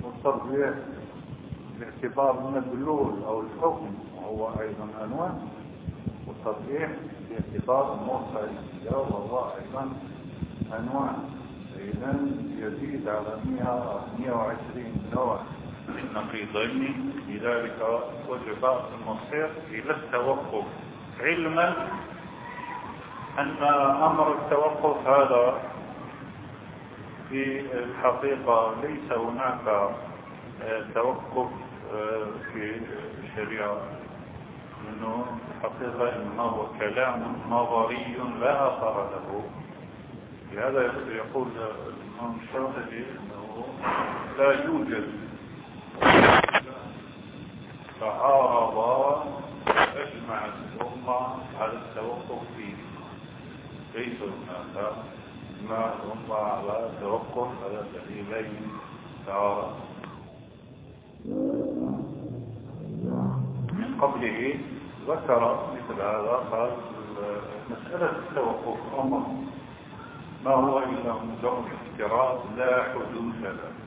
Speaker 1: والتصديق باعتبار المدلول أو الحكم وهو أيضا أنواع والتصحيح باعتبار المرسل وهو أيضا أنواع. إذا يزيد على 120 نوع. نقيضين لذلك وجب المصير إلى التوقف. علما أن أمر التوقف هذا في الحقيقة ليس هناك توقف في الشريعة. انه حقيقة انه هو كلام نظري لا أثر له. لهذا يقول الإمام الشافعي إنه لا يوجد تعارض اجمع الامة على التوقف فيه. ليس هناك اجماع الامة على التوقف على دليلين؟ تعارض من قبله ذكر مثل هذا قال مسألة التوقف أمر. ما هو إلا مجرد افتراض لا حدوث له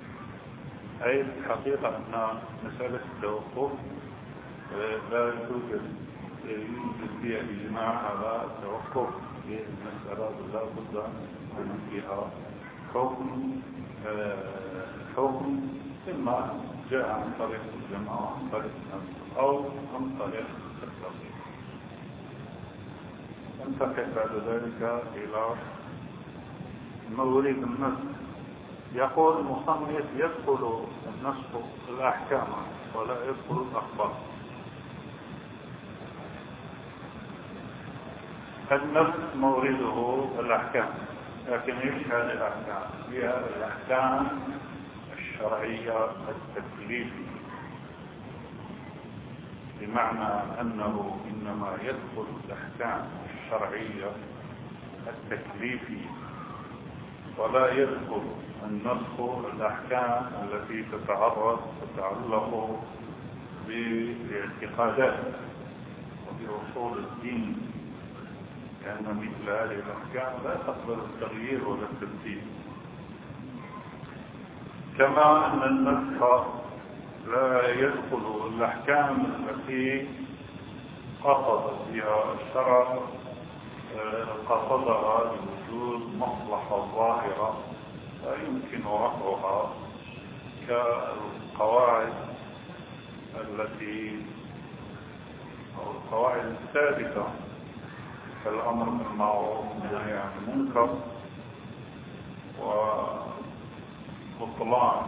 Speaker 1: أي الحقيقة أن مسألة التوقف لا يوجد يوجد فيها إجماع على التوقف. في المسألة لا بد من فيها حكم حكم إما جاء عن طريق الجماعة عن طريق أو عن طريق التصريف انتقل بعد ذلك إلى مورد النص؟ يقول المصنف يدخل النص الأحكام ولا يدخل الأخبار. النص مورده الأحكام لكن إيش هذه الأحكام. هي الأحكام الشرعية التكليفية بمعنى أنه إنما يدخل الأحكام الشرعية التكليفية. ولا يدخل النسخ الأحكام التي تتعرض تتعلق بالاعتقادات وبأصول الدين. لأن مثل هذه الأحكام لا تقبل التغيير ولا التبديل. كما أن النسخ لا يدخل الأحكام التي قصد بها الشرع قصدها لوجود مصلحة ظاهرة لا يمكن رفعها كالقواعد التي أو القواعد الثابتة. كالأمر بالمعروف والنهي عن المنكر بطلان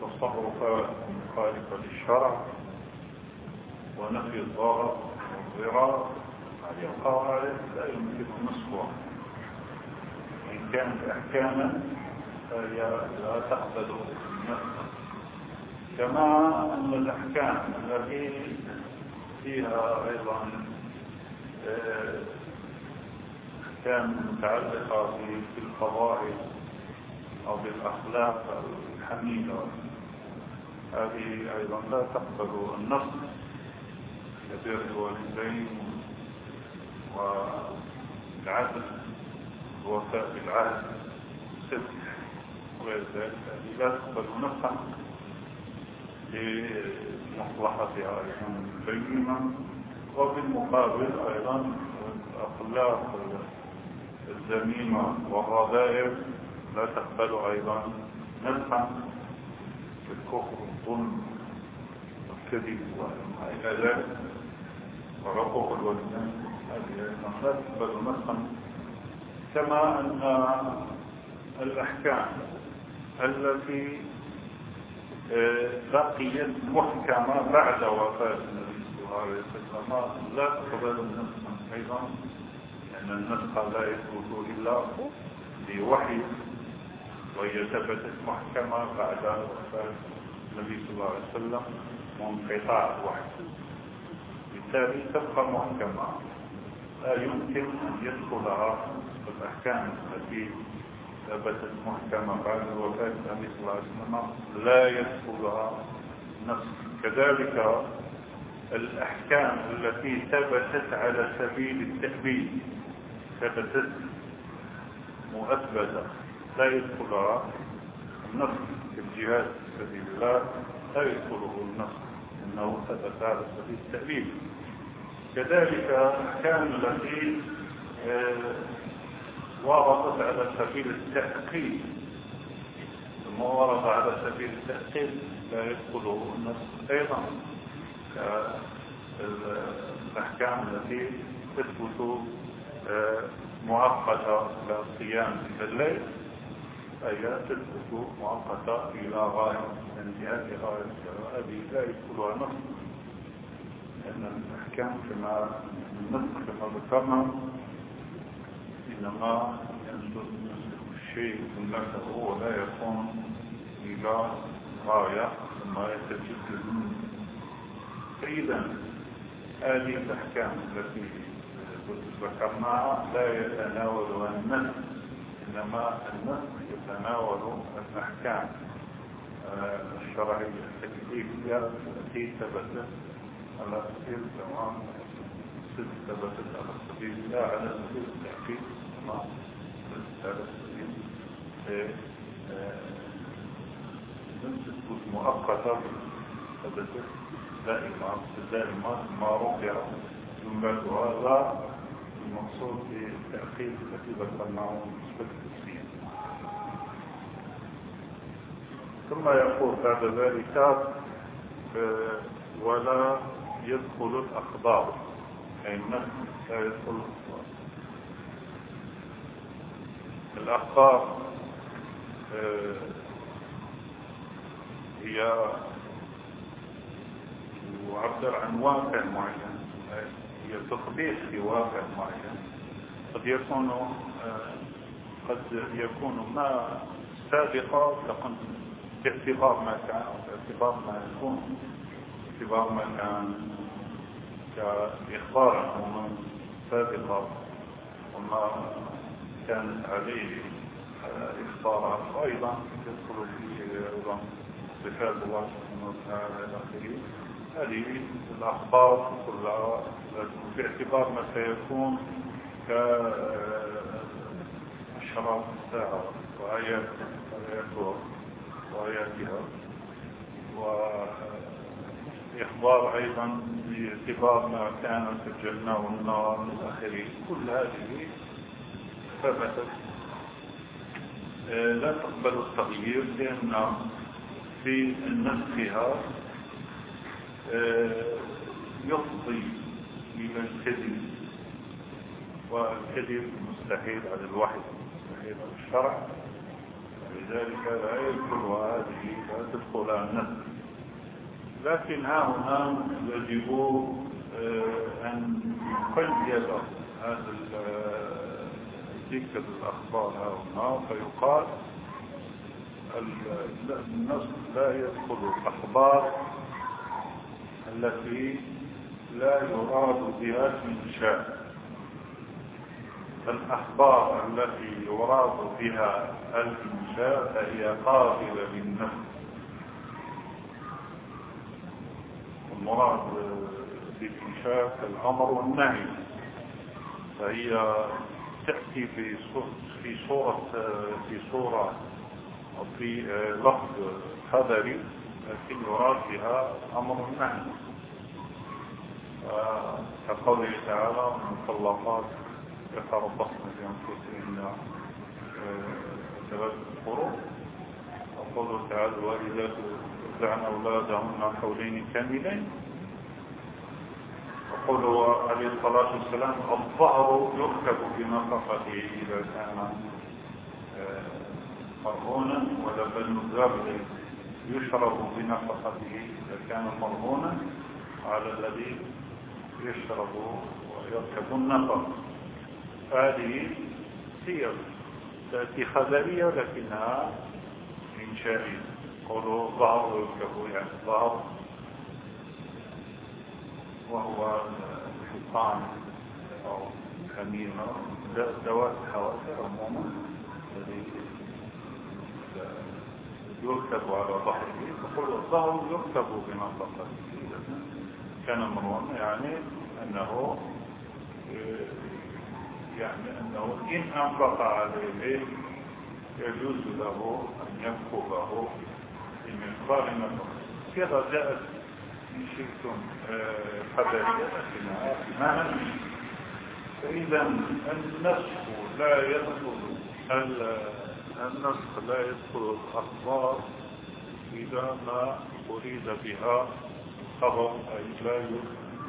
Speaker 1: تصرفات مخالفة للشرع ونفي الضرر والضرار. هذه القواعد لا يمكن نصفها إن كانت أحكاما فهي لا تقبل النصف كما أن الأحكام التي فيها أيضا أحكام متعلقة في أو بالأخلاق الحميدة. هذه أيضا لا تقبل النص. كبير الوالدين والعدل الوفاء بالعهد الصدق وغير ذلك هذه لا تقبل نصا لمصلحتها أيضا البينة وبالمقابل أيضا الأخلاق الذميمة والرذائل لا تقبل أيضا نفعا بالكفر والظلم والكذب وما إلى ذلك ورقوق الوالدين تقبل نفعا كما أن الأحكام التي آه، بقيت محكمة بعد وفاة النبي صلى الله عليه وسلم لا تقبل نفعا أيضا لأن النسخ لا يثبت إلا بوحي وهي ثبتت محكمة بعد وفاة النبي صلى الله عليه وسلم وانقطاع الوحي بالتالي تبقى محكمة. لا يمكن أن يدخلها الأحكام التي ثبتت محكمة بعد وفاة النبي صلى الله عليه وسلم. لا يدخلها نص كذلك الأحكام التي ثبتت على سبيل التأبيد ثبتت مؤثبتة لا يدخلها النص في الجهاد في سبيل الله. لا يدخله النص إنه ثبت على سبيل التأبيد كذلك الأحكام التي آه، وردت على سبيل التأكيد. ثم على سبيل التأكيد لا يدخله النص أيضا. الأحكام التي تثبت آه، مؤقتة إلى القيام الليل فهي تثبت مؤقتة إلى غاية انتهاء غاية هذه لا يدخلها نص لأن الأحكام كما كما ذكرنا إنما ينزل الشيء سنته ولا يكون إلى غاية ثم يتجدد فإذا هذه الأحكام التي ذكرناها لا يتناولها النسخ إنما النسخ يتناول الأحكام. آه، الشرعية التي ثبتت على سبيل التمام ثبتت على سبيل لا على سبيل التحقيق ما على سبيل تثبت مؤقتة ثبتت دائما دائما ما رفع جملة هذا المقصود بالتأخير التي ذكرناه بالنسبة للتفسير ثم يقول بعد ذلك آه، ولا يدخل الأخبار. أي النفس لا يدخل الأخبار. الأخبار آه، هي يعبر عن واقع معين. هي تطبيق في واقع معين. قد يكون آه، قد يكون ما سابقة لقد باعتبار ما كان باعتبار ما يكون. باعتبار ما كان كإخبار عن أمم سابقة وما كانت عليه إخبارات وأيضا يدخل فيه أيضا صفات الله سبحانه وتعالى إلى آخره. هذه الأخبار كلها باعتبار ما سيكون كأشراط الساعة وآيات وآياتها. وإخبار أيضا باعتبار ما كان الجنة والنار إلى آخره كل هذه ثبتت. لا تقبل التغيير لأن في نسخها يفضي إلى الكذب. والكذب مستحيل على الوحي مستحيل على الشرع. لذلك لا يدخل هذه لا تدخل النفس لكن ها هنا يجب آه، أن يقيد هذا ذكر الأخبار ها هنا. فيقال النص لا يدخل الأخبار التي لا يراد بها الإنشاء الأخبار التي يراد بها الإنشاء فهي قابلة للنفس. المراد بالإنشاء الأمر والنهي فهي تأتي في في صورة في صورة في لفظ خبري لكن يراد بها أمر النهي كقوله تعالى المطلقات يتربصن بأنفسهن ثلاث قروء وقوله تعالى الوالدات يرضعن أولادهن حولين كاملين. وقوله عليه الصلاة والسلام الظهر يركب بنفقته إذا كان مرهونا ولبن الزبد يشرب بنفقته إذا كان مرهونا على الذي يشرب ويركب النفق. هذه سير تأتي خبرية لكنها إنشائية قولوا ظهر يعني ظهر وهو الحصان أو خميمة ذوات الحواسر عموما الذي يركب على ظهره فقل الظهر يركب بمنطقته كان مروان يعني أنه يعني أنه إن أنفق عليه يجوز له أن ينفقه. نفقه كذا جاءت إن شئتم حذرية لكنها ما فإذا النسخ لا يدخل النسخ لا يدخل الأخبار إذا ما أريد بها خبر أي لا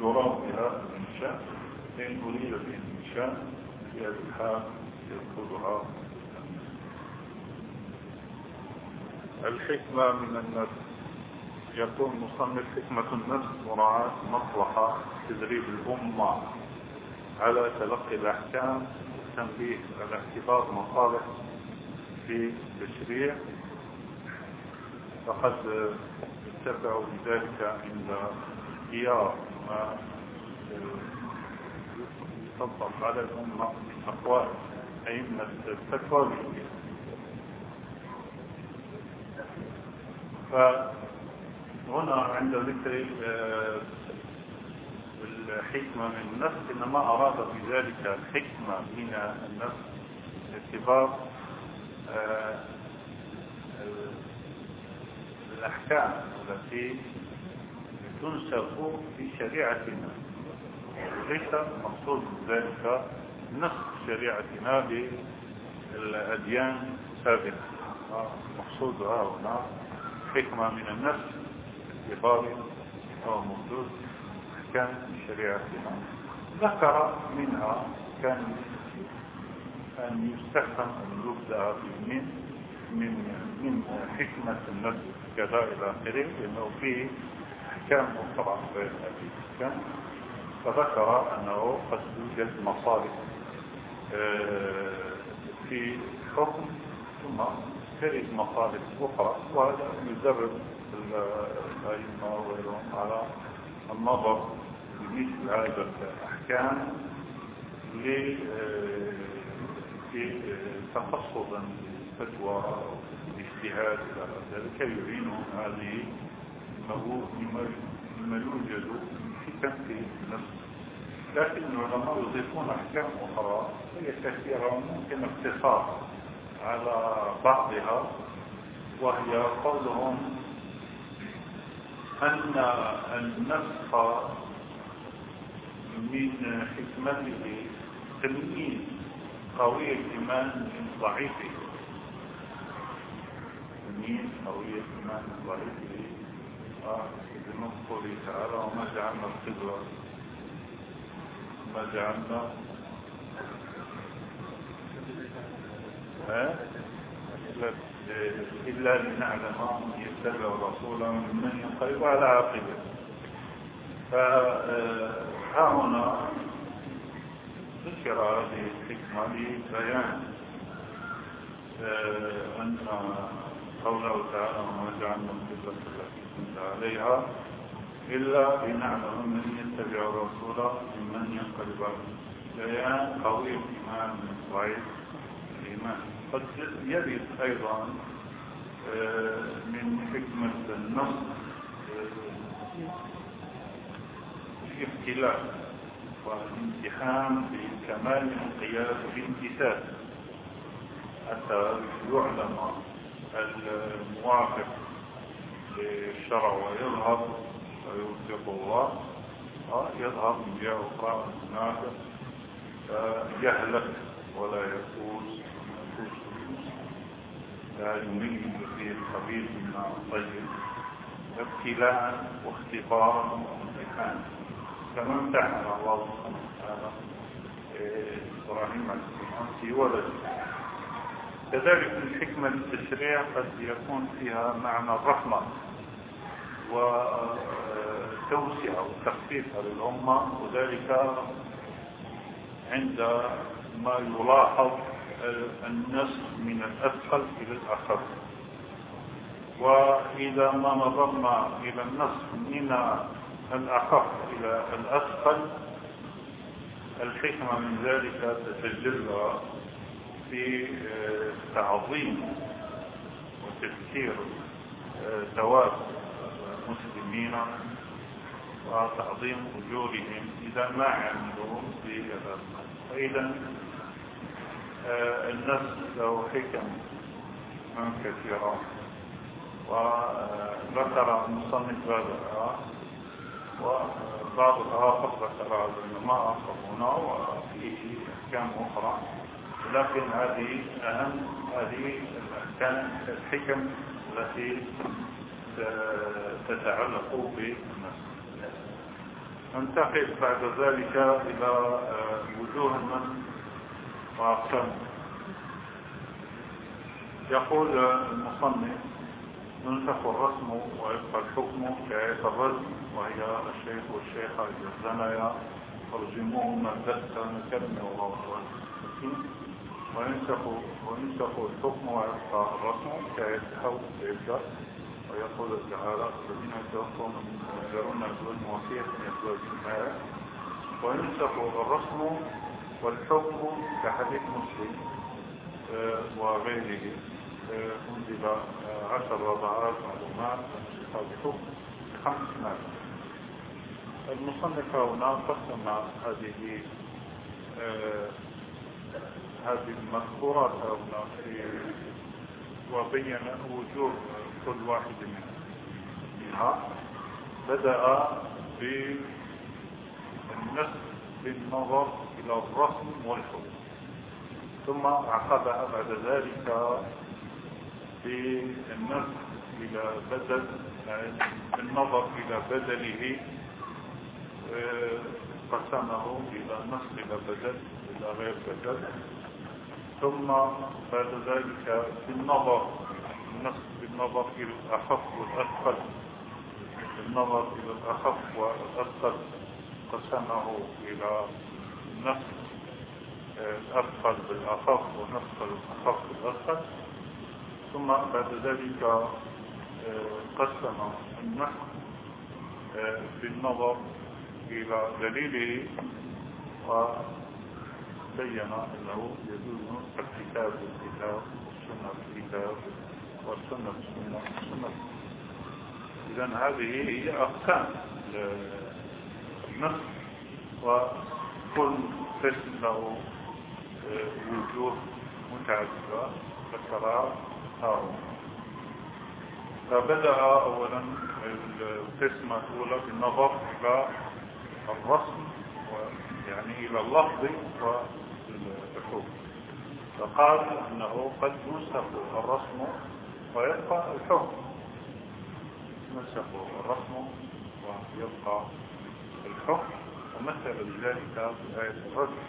Speaker 1: يرى بها الإنشاء إن أريد بالإنشاء في الحال يدخلها الحكمة من النسخ يقول مصنف حكمة النفس مراعاة مصلحة تدريب الأمة على تلقي الأحكام والتنبيه على اعتبار مصالح في التشريع فقد اتبعوا بذلك عند خيار ما يطبق على الأمة أقوال أئمة الفتوى فهنا عند ذكر الحكمة من النفس إنما أراد بذلك الحكمة من النفس اعتبار الأحكام التي تنسخ في شريعتنا. وليس مقصود ذلك نسخ شريعتنا بالأديان السابقة. مقصودها هنا حكمة من النفس اعتبار أو موجود أحكام شريعتنا. ذكر منها كان أن يستخدم أن يبدأ من من من حكمة النفس كذا إلى آخره لأنه فيه أحكام أخرى غير هذه فذكر أنه قد يوجد مصالح في حكم ثم ترد مصالح أخرى وهذا يدرب الأئمة وغيرهم على النظر بمثل هذا الأحكام تخصصا فتوى اجتهاد ذلك يعين هذه مما يوجد في تنفيذ النفس. لكن العلماء يضيفون أحكام أخرى هي كثيرة ممكن اقتصار على بعضها وهي قولهم ان النسخ من حكمته تمييز قوي الإيمان من ضعيفه. تمييز قوي الإيمان من ضعيفه. بنص قوله تعالى وما جعلنا القبلة ما جعلنا إلا لنعلم يتبع رسولا من ينقلب على عقبه فها هنا ذكر هذه الحكمة لبيان أن قوله تعالى وما جعلنا القبلة التي كنت عليها إلا لنعلم من يتبع الرسول ممن ينقلب. بيان قوي الإيمان من ضعيف الإيمان قد يرد أيضا من حكمة النص الابتلاء والامتحان بكمال الانقياد والامتثال حتى يعلم الموافق للشرع ويظهر ويوفق الله يظهر من جهة أخرى المنافق فيهلك ولا يفوز. لا يميز فيه الخبيث من الطيب. ابتلاء واختبار وامتحان. كما امتحن الله سبحانه وتعالى إبراهيم عليه السلام في ولده. كذلك الحكمة التشريع قد يكون فيها معنى الرحمة وتوسعة وتخفيف للأمة. وذلك عندما يلاحظ النسخ من الأثقل إلى الأخف وإذا ما نظرنا إلى النسخ من الأخف إلى الأثقل الحكمة من ذلك تتجلى في تعظيم وتذكير ثواب المسلمين وتعظيم أجورهم إذا ما عملوا في فإذا النفس له حكم كثيرة. وذكر المصنف هذا وبعض الآخر ذكر العلماء قبلنا وفيه أحكام أخرى. لكن هذه أهم هذه كانت الحكم التي تتعلق بالنفس. ننتقل بعد ذلك إلى وجوه النفس. وأقسام يقول المصنف ينسخ الرسم ويبقى الحكم كآية الرسم وهي الشيخ والشيخة ترجموهما الدست نكلم الله سبحانه وينسخ وينسخ الحكم ويبقى الرسم كيتحول يبدأ ويقول تعالى الذين يتوفون منكم ويذرون أزواج وصية من آية وينسخ الرسم والحكم كحديث مسلم آه، وغيره آه، أنزل آه، عشر رضعات معلومات هذا الحكم خمس مادة. المصنف هنا قسم هذه هذه المذكورات هنا في وبين وجوه كل واحد منها. بدأ بالنسخ بالنظر إلى الرسم والحكم ثم عقبها بعد ذلك بالنسخ إلى بدل بالنظر إلى بدله آه، قسمه إلى نسخ إلى بدل إلى غير بدل. ثم بعد ذلك بالنظر النص بالنظر إلى الأخف والأثقل. بالنظر إلى الأخف والأثقل. قسمه إلى نص الأثقل بالأخف ونص الأخف بالأثقل ثم بعد ذلك قسم النص بالنظر إلى دليله بين أنه يجوز الكتاب بالكتاب والسنة بالكتاب والسنة بالسنة والسنة إذا هذه هي أقسام النص وكل قسم له وجوه متعددة ذكرها هارون فبدأ أولا القسمة الأولى بالنظر إلى الرسم يعني إلى اللفظ الحكم فقال أنه قد ينسخ الرسم ويبقى الحكم ينسخ الرسم ويبقى الحكم ومثل بذلك آية الرجل.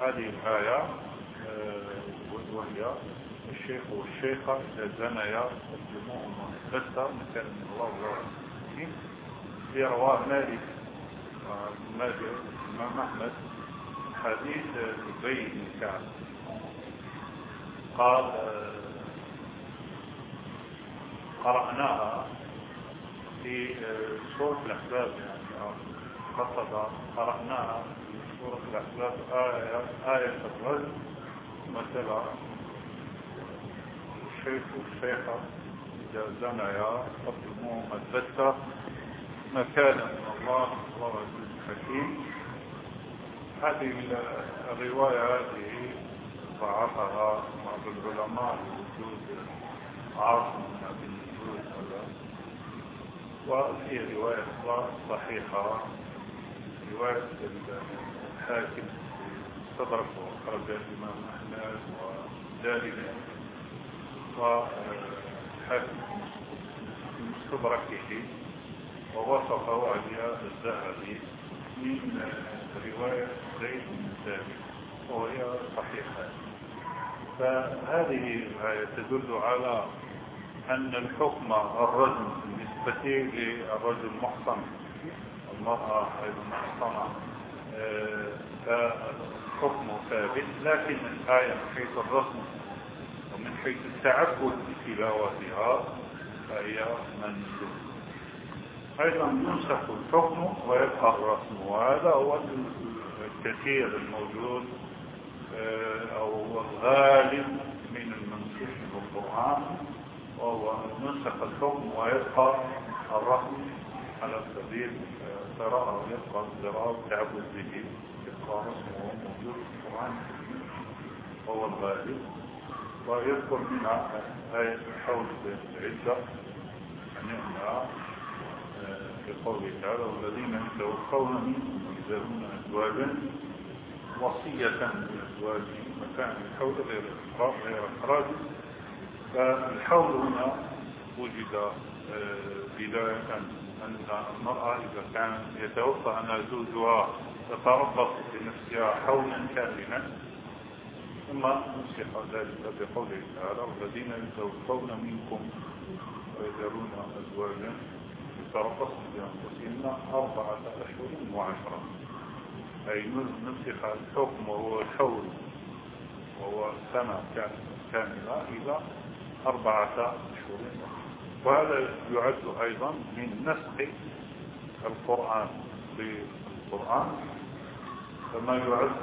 Speaker 1: هذه الآية آه، وهي الشيخ والشيخة إذا زنيا الجموع بس مثل من الله ورسوله في رواه مالك مالك الإمام أحمد حديث زبي بن كعب. قال قرأناها في سورة الأحباب يعني قصد قرأناها في سورة الأحباب آية, آية الرجل مثلا الشيخ والشيخة إذا زنيا قدموهم البتة مكانا من الله الله عز وجل حكيم هذه الرواية هذه ضعفها بعض العلماء لوجود عاصم بن أبي وهي رواية صحيحة. رواية الحاكم استدرك وخرج الإمام أحمد ودارمي والحاكم مستدركه ووصفه عليها الذهبي من رواية زيد بن ثابت وهي صحيحة. فهذه الآية تدل على أن الحكم الرجل بالنسبة للرجل محصن. المرأة أيضا محصنة فالحكم ثابت لكن الآية من حيث الرسم ومن حيث التعبد بتلاوتها فهي منسوخ أيضا ينسخ الحكم ويبقى الرسم وهذا هو الكثير الموجود آه، أو الغالب من المنسوخ في القرآن وهو نسخ الحكم ويبقى الرسم على سبيل آه، ويبقى القراءة تعبد به يبقى رسمه موجود في القرآن. وهو الغالب. ويذكر منها آية حول العدة يعني أنها في قوله تعالى والذين يتوفون منكم ويذرون أزواجا وصية لأزواجهم مكان الحول غير غير إخراج. فالحول هنا وجد آه، بداية أن المرأة إذا كان يتوفى أن زوجها تتربص بنفسها حولا كاملا ثم نسخ ذلك بقوله تعالى والذين يتوفون منكم ويذرون أزواجا تربصن بأنفسهن أربعة أشهر وعشرة. أي نسخ الحكم وهو الحول وهو سنة كاملة إلى أربعة أشهر. وهذا يعد أيضا من نسخ القرآن بالقرآن كما يعد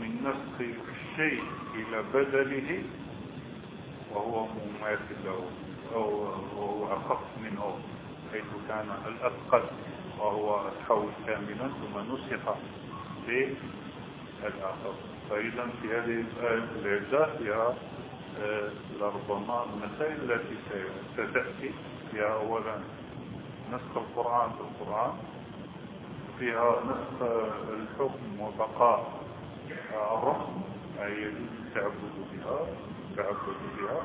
Speaker 1: من نسخ الشيء إلى بدله وهو مماثل له أو هو أخف منه حيث كان الأثقل وهو الحول كاملا ثم نسخ بالآخر فإذا في هذه الإعجاز فيها آه، لربما المسائل التي ستأتي فيها أولا نسخ القرآن في القرآن فيها نسخ الحكم وبقاء الرسم أي التعبد بها التعبد بها.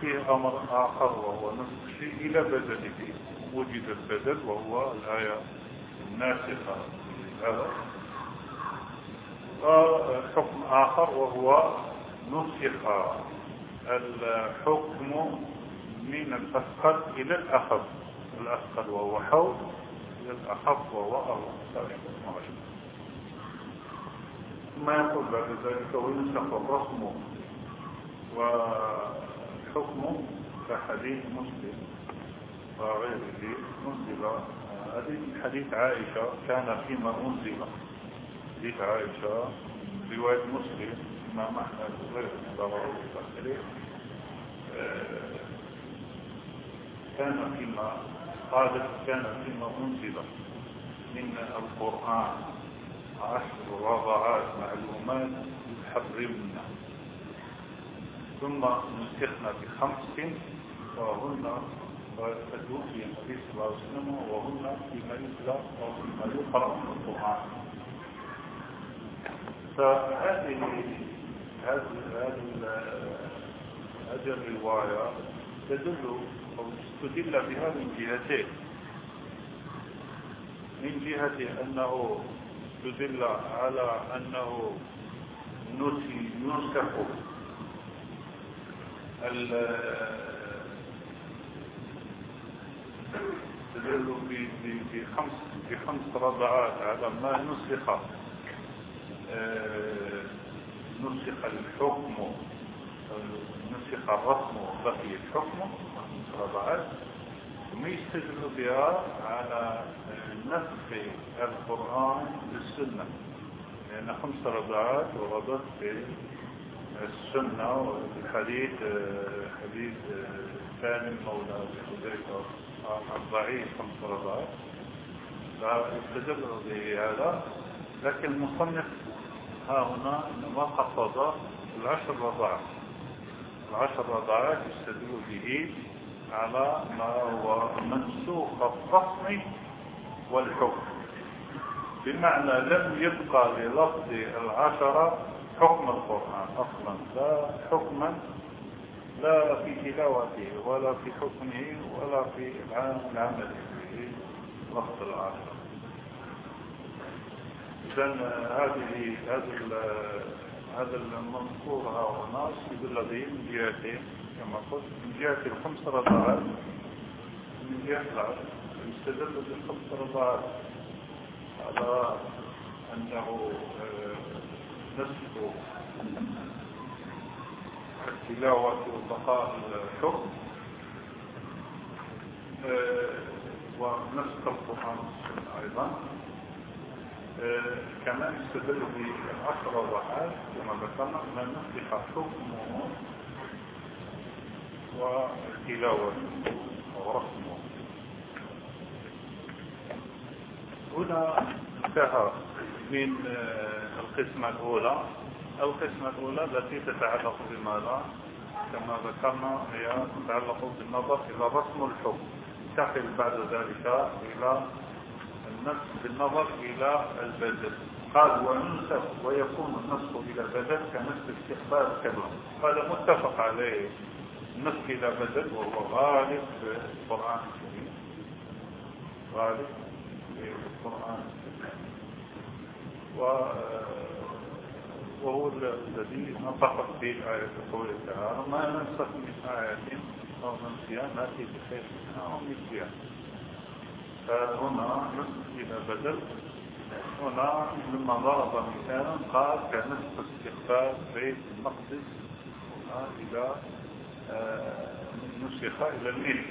Speaker 1: فيه أمر آخر وهو نسخ شيء إلى بدله وجد البدل وهو الآية الناسخة وحكم آخر وهو نسخ الحكم من الأثقل إلى الأخف. الأثقل وهو حول إلى الأخف وهو الله ثم يقول بعد ذلك وينسخ الرسم والحكم كحديث مسلم وغيره. نزل هذه حديث عائشة كان فيما أنزل. حديث عائشة رواية مسلم ما معنى غير ضرر كان فيما قالت كان فيما أنزل من القرآن. عشر رضعات معلومات يحرمن ثم نسخنا بخمس وهن فتوفي النبي صلى الله عليه وسلم وهن فيما يتلى فيما يقرأ من القرآن. فهذه هذه هذه الروايه تدل أو تدل بها من جهتين. من جهة أنه تدل على أنه نسي ينسخ تدل في خمس في خمس رضعات على ما نسخ. آه، نسخ الحكم. نسخ الرسم وبقي الحكم خمس رضعات ثم يستدل بها على نسخ القرآن بالسنة لأن خمس رضعات وردت في السنة وفي الحديث آه، حديث ثاني آه، مولى حذيفة الضعيف خمس رضعات لا يستدل بهذا. لكن المصنف ها هنا إنما خفض العشر رضعات العشر رضعات يستدل به على ما هو منسوخ الرسم والحكم. بمعنى لم يبقى للفظ العشرة حكم القرآن أصلا. لا حكما لا في تلاوته ولا في حكمه ولا في العمل في لفظ العشرة إذا هذه هذا هذا المنصور هنا يدل به من جهتين كما قلت من جهة الخمس رضاعات من جهة العشر يستدل بالخمس رضاعات. على أنه آه، نسخ التلاوة وبقاء الحكم آه، ونسخ القرآن أيضا. كمان يستدل بعشر وضعات كما ذكرنا أن نسخ حكمه وتلاوة ورسمه هنا انتهى من آه، القسمة الأولى. القسمة الأولى التي تتعلق بماذا؟ كما ذكرنا هي تتعلق بالنظر إلى رسم الحكم. تقل بعد ذلك إلى النسخ بالنظر إلى البدل قال وننسخ ويكون النسخ إلى البدل كنسخ استقبال كبر هذا متفق عليه. النسخ إلى بدل وهو غالب في القرآن الكريم. غالب في القرآن وهو الذي نطقت به الآية قوله تعالى ما ننسخ من آية أو ننسيها نأتي بخير منها أو مثلها فهنا إلى بدل. هنا لما ضرب مثالا قال كنسخ استقبال بيت المقدس إلى آه، نسخ إلى النيل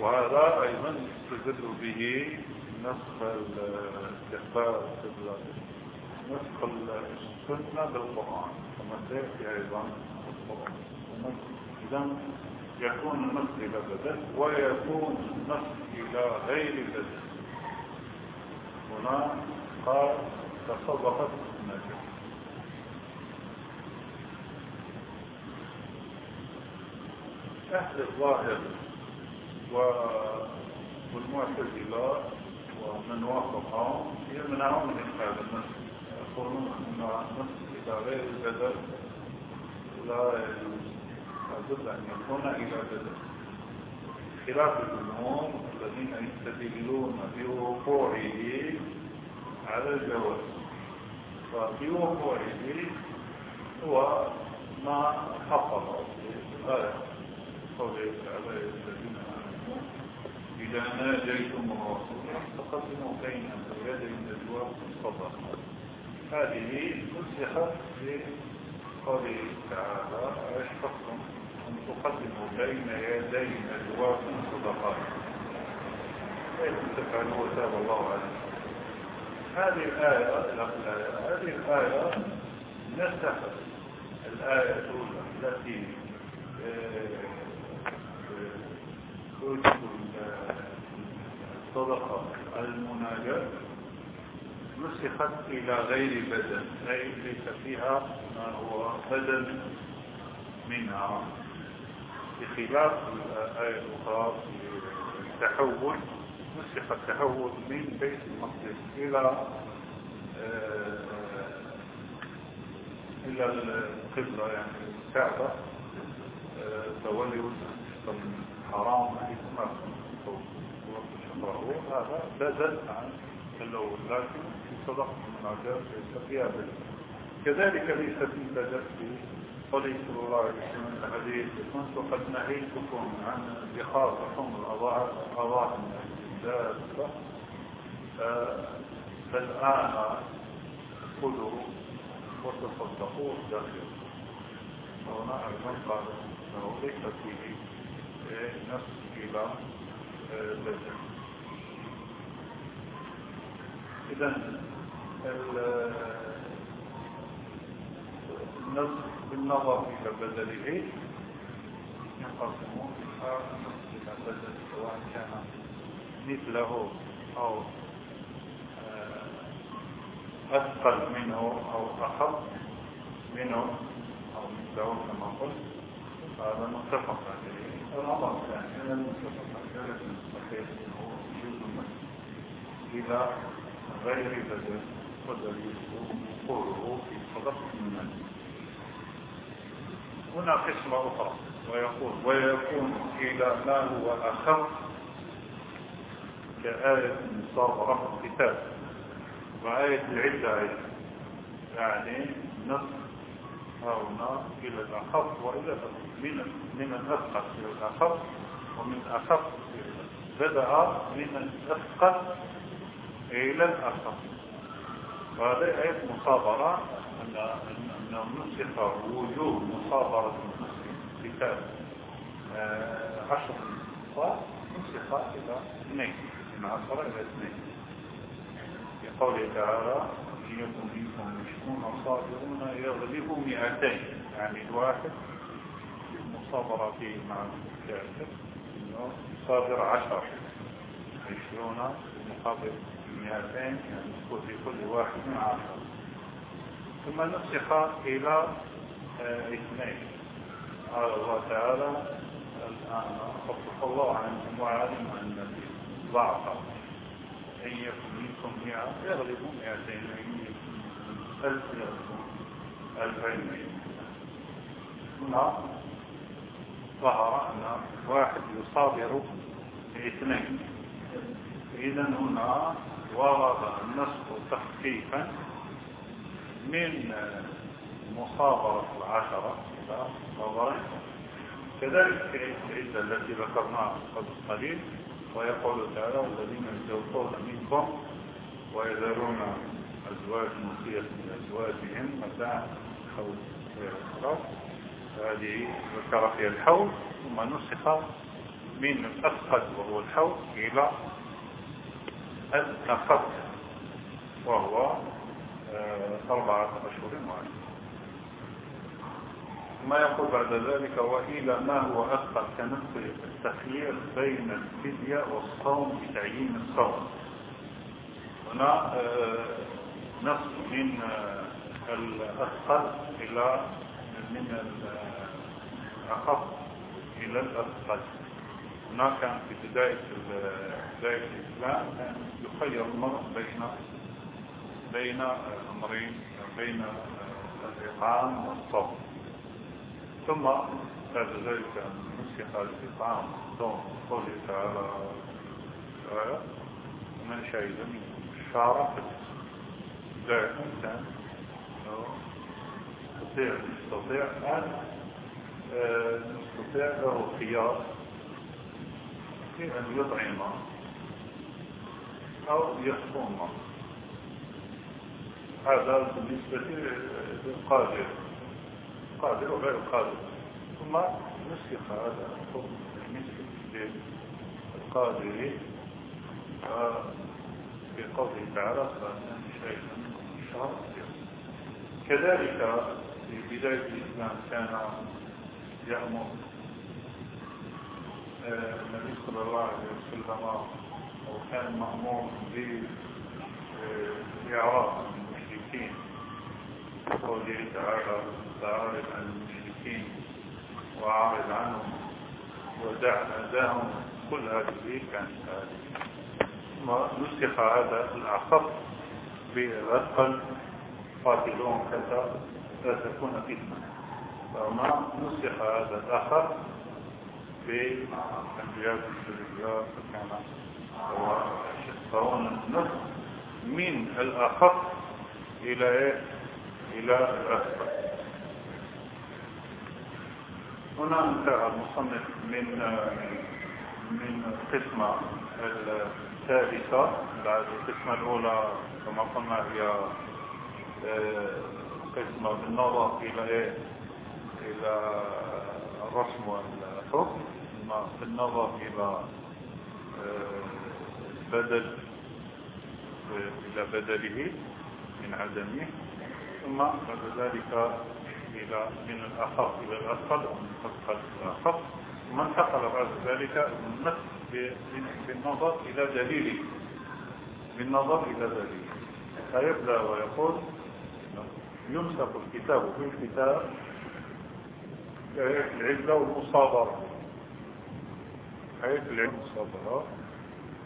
Speaker 1: وهذا أيضا يستدل به نسخ الاستقبال نسخ السنة بالقرآن. كما سيأتي أيضا القرآن. إذا يكون النسخ إلى بدل ويكون النسخ إلى غير بدل هنا قال تصدقت النجاة أهل الظاهر والمعتزلة ومن وافقهم يمنعون من هذا النسخ يقولون أن النسخ إلى غير البدل لا يجوز. أن يكون إلى بدل خلاف الجمهور الذين يستدلون بوقوعه على الجواز فبوقوعه هو ما في الآية. قوله تعالى الذين آمنوا إذا ناجيتم الرسول فقدموا بين يدي النجوى الصدقة هذه نسخت بقوله تعالى أشفقتم أن تقدموا بين يدي نجواكم صدقات. كيف تفعلوا وتاب الله عليكم هذه الآية هذه الآية نسخت الآية التي توجب الصدقة المناجاة نسخت إلى غير بدن أي ليس فيها ما هو بدن منها. بخلاف الآية الأخرى التحول نسخ التحول من بيت المقدس إلى إلى القبلة يعني الكعبة. تولي وجه الحرام اسمه وقت هذا بدل عن الأول لكن في صدق المناجاة ليس كذلك ليس في بدل في قوله صلى الله عليه وسلم الحديث كنت قد نهيتكم عن الأضاحي من الدابة فالآن خذوا وتصدقوا داخل هنا أيضا قال أنه ليس فيه نفس إلى بدل إذا بالنظر إلى بدله ينقسم إلى النص إلى بدل سواء كان مثله أو آه، أثقل منه أو أخف منه أو مثله كما قلت. هذا متفق عليه. الأمر الثاني المتفق عليه هو وجود المسجد إلى غير بدل ودليل قوله في هنا. قسمة أخرى ويقول ويكون إلى ما هو أخف كآية المصابرة في الكتاب. وآية العدة يعني نصف هنا إلى الأخف وإلى من من الأثقل إلى الأخف ومن الأخف بدأ من الأثقل إلى الأخف. وهذه آية مصابرة. أن أنه نسخ وجوب مصابرة كتاب عشر. نسخ إلى اثنين من عشرة إلى اثنين في قوله تعالى يكن منكم مشكون صابرون يغلبوا مئتين يعني الواحد المصابرة فيه مع الكافر صابر عشر عشرون مقابل مئتين يعني في كل واحد من عشر ثم نسخ إلى آه، إثنين. قال الله تعالى الآن خفف الله عنهم وعلم أن ضعف. إن يكن منكم مئة يغلبوا مئتين وإن يكن ألف يغلبوا ألفين. هنا ظهر أن واحد يصابر اثنين إذا هنا ورد النص تخفيفا من مصابرة العشرة إلى مصابرة كذلك العدة التي ذكرناها قبل قليل ويقول تعالى والذين يتوفون منكم ويذرون أزواج مصير من أزواجهم متاع حول ويخرج هذه ذكر فيها الحول ثم نسخ من الأسقط وهو الحول إلى الأخف وهو أربعة أشهر وعشر ما يقول بعد ذلك وإلى ما هو أثقل كنفس التخيير بين الفدية والصوم بتعيين الصوم. هنا آه، نص من آه، الأثقل إلى من الأخف إلى الأثقل. هنا كان في بداية بداية الإسلام يخير المرء بين بين أمرين بين الإطعام والصوم. ثم بعد ذلك نسخ الإطعام والصوم. قوله تعالى من شهد منكم الشعر لا الإنسان يستطيع يستطيع أن يستطيع له خيار في أن يطعم أو يصوم هذا بالنسبة للقادر. قادر وغير قادر ثم نسخ هذا الحكم بالنسبة للقادر. في قوله تعالى شيء من الشهر كذلك في بداية الإسلام كان يأمر آه، النبي صلى الله عليه وسلم وكان مأمور بإعراض. المشركين قوله تعالى فأعرض عن المشركين وأعرض عنهم ودع أذاهم كل هذه كانت هذه. ثم نسخ هذا الأخف بالأثقل قاتلون كذا لا تكون فتنة. فما نسخ هذا الأخف بالأنبياء والسلبيات فكان هو فهنا النص من الأخف إلى إيه؟ إلى الأكبر هنا انتهى المصنف من من القسمة الثالثة بعد القسمة الأولى كما قلنا هي قسمة بالنظر إلى إيه؟ إلى الرسم والحكم بالنظر إلى بدل إلى بدله من عدمه ثم بعد ذلك إلى من الأخف إلى الأسفل ومن الأسفل إلى الأخف. ثم انتقل بعد ذلك بالنظر إلى دليله. بالنظر إلى ذلك فيبدأ ويقول يمسك الكتاب في الكتاب العزة والمصابرة حيث العلم والمصابرة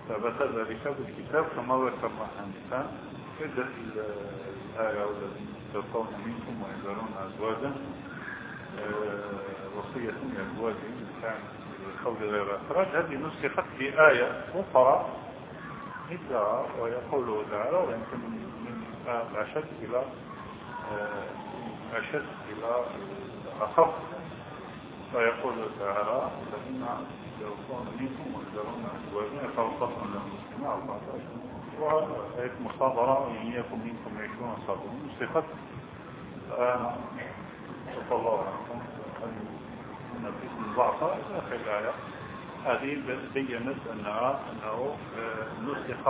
Speaker 1: ثبت ذلك بالكتاب كما ذكرنا حديثا عدة الآية والذين يلقون منكم ويذرون أزواجا آه، وصية لأزواجهم كان القول غير إخراج هذه نسخت بآية أخرى مثلها ويقول تعالى ويمكن من الأشد إلى آه، أشد إلى أخف ويقول تعالى الذين يوصون منكم ويذرون أزواجا يتوسطون لهم الاجتماع 14 وآية مصابرة إن يكن منكم عشرون الآن صلى الله وسلم أن في الضعفة إلى آخر الآية. هذه بينت أنها أنه آه، نسخ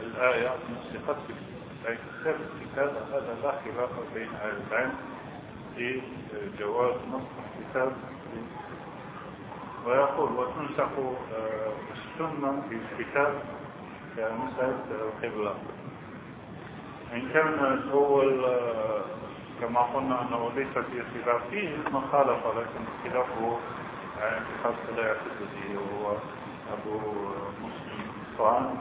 Speaker 1: الآية نسخت في كتاب الكتاب هذا لا خلاف بين أهل العلم في جواز نسخ الكتاب. ويقول وتنسخ آه، السنة في الكتاب كمسألة القبلة. إن كان آه، كما قلنا أنه ليس في خلاف فيه ما خالف لكن خلافه اتخاذ لا يعتد به وهو أبو مسلم طعام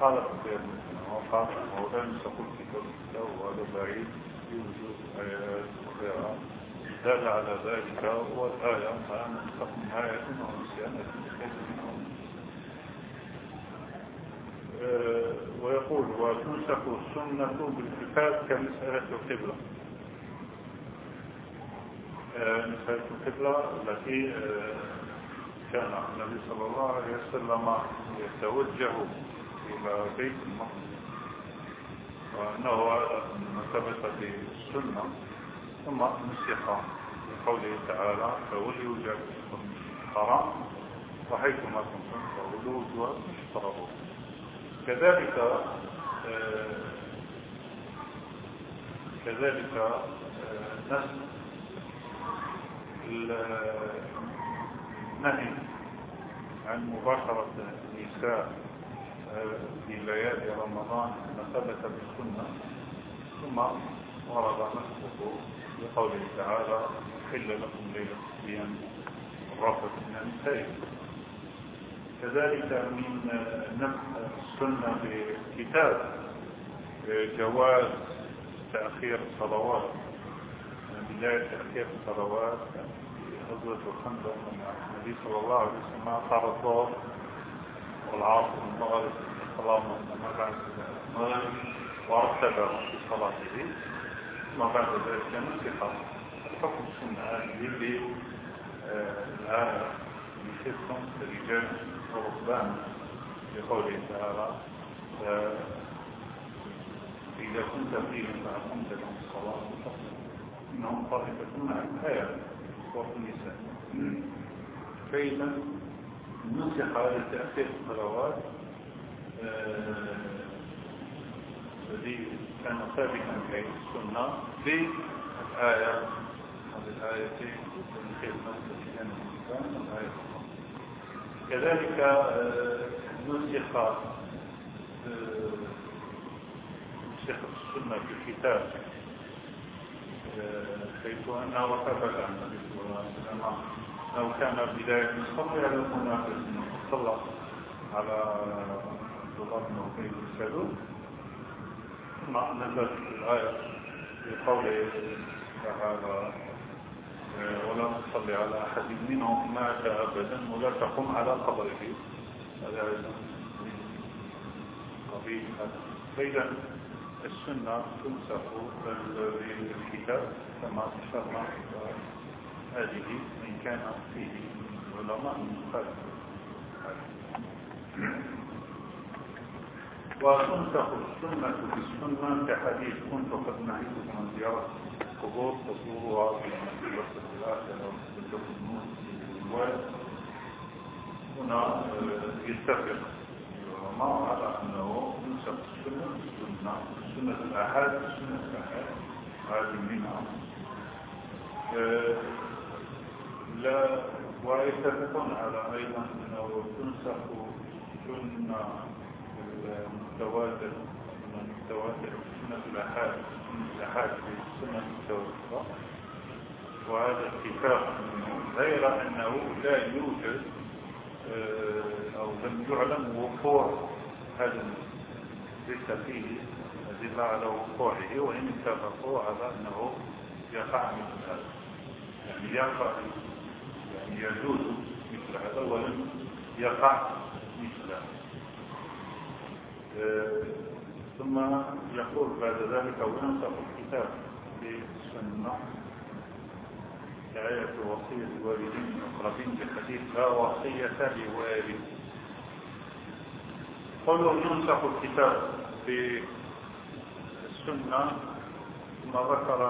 Speaker 1: خالف في المسلم وقال أنه لا ينسخ الكتاب وهذا بعيد. يوجد آيات وغيرها دل على ذلك والآية فأنا نسخ من آية ونسيانة آه، ويقول وتنسخ السنة بالكتاب كمسألة القبلة. مسألة القبلة التي آه، كان النبي صلى الله عليه وسلم يتوجه إلى بيت المقدس وأنه ثبت في السنة ثم نسخ بقوله تعالى فولوا وجهكم الحرام وحيثما كنتم فولوا وجوهكم اشتروا كذلك آه، كذلك آه، النهي عن مباشرة النساء آه، في ليالي رمضان ثبت بالسنة. ثم ورد نسبه بقوله تعالى حل لكم ليلة الصيام الرافض من النساء. كذلك من نفس السنة آه، جواز تأخير الصلوات. بداية تأخير الصلوات غزوة الخندق النبي صلى الله عليه وسلم صار الظهر والعصر والمغرب. صلاة المغرب وارتبه في صلاته ثم بعد ذلك نسخ الحكم السنة هذه اللي الآية يخصهم الرجال وركبان بقوله تعالى إذا كنت فيهم فأقمت لهم الصلاة إنهم طائفة مع الآية سورة النساء. فإذا نسخ على تأثير الصلوات الذي كان ثابتا في السنة بالآية هذه الآية من خدمة الإنسان الإنسان كذلك نسخ نسخ السنة في الكتاب حيث أنه عليه وسلم. لو كان بداية الصبر يعلمون أنه صلى على أبي بن سلول ثم نزلت الآية بقوله تعالى ولا تصلي على أحد منهم مات أبدا ولا تقم على قبره. هذا قبيل هذا. فإذا السنة تنسخ بالكتاب كما أشرنا هذه إن كان فيه علماء مخالف وتنسخ السنة بالسنة كحديث كنت قد نهيتكم عن زيارة. القبور تزورها في وفي النور هنا يتفق العلماء على أنه ينسخ السنة بالسنة سنة الأحد سنة الأحد هذه منها لا ويتفقون على أيضا أنه تنسخ سنة المتواتر السنة المتواتر سنة الأحاد في السنة المتواترة وهذا اتفاق غير أنه لا يوجد أو لم يعلم وقوع هذا ليس فيه أدلة على وقوعه وإن اتفقوا على أنه يقع مثل هذا يعني يقع يعني يجوز مثل هذا ولم يقع مثل هذا ثم يقول بعد ذلك وينصف الكتاب بالسنة آية وصية الوالدين الأقربين بحديث لا وصية لوالد. قالوا ينسخ الكتاب بالسنة ثم ذكر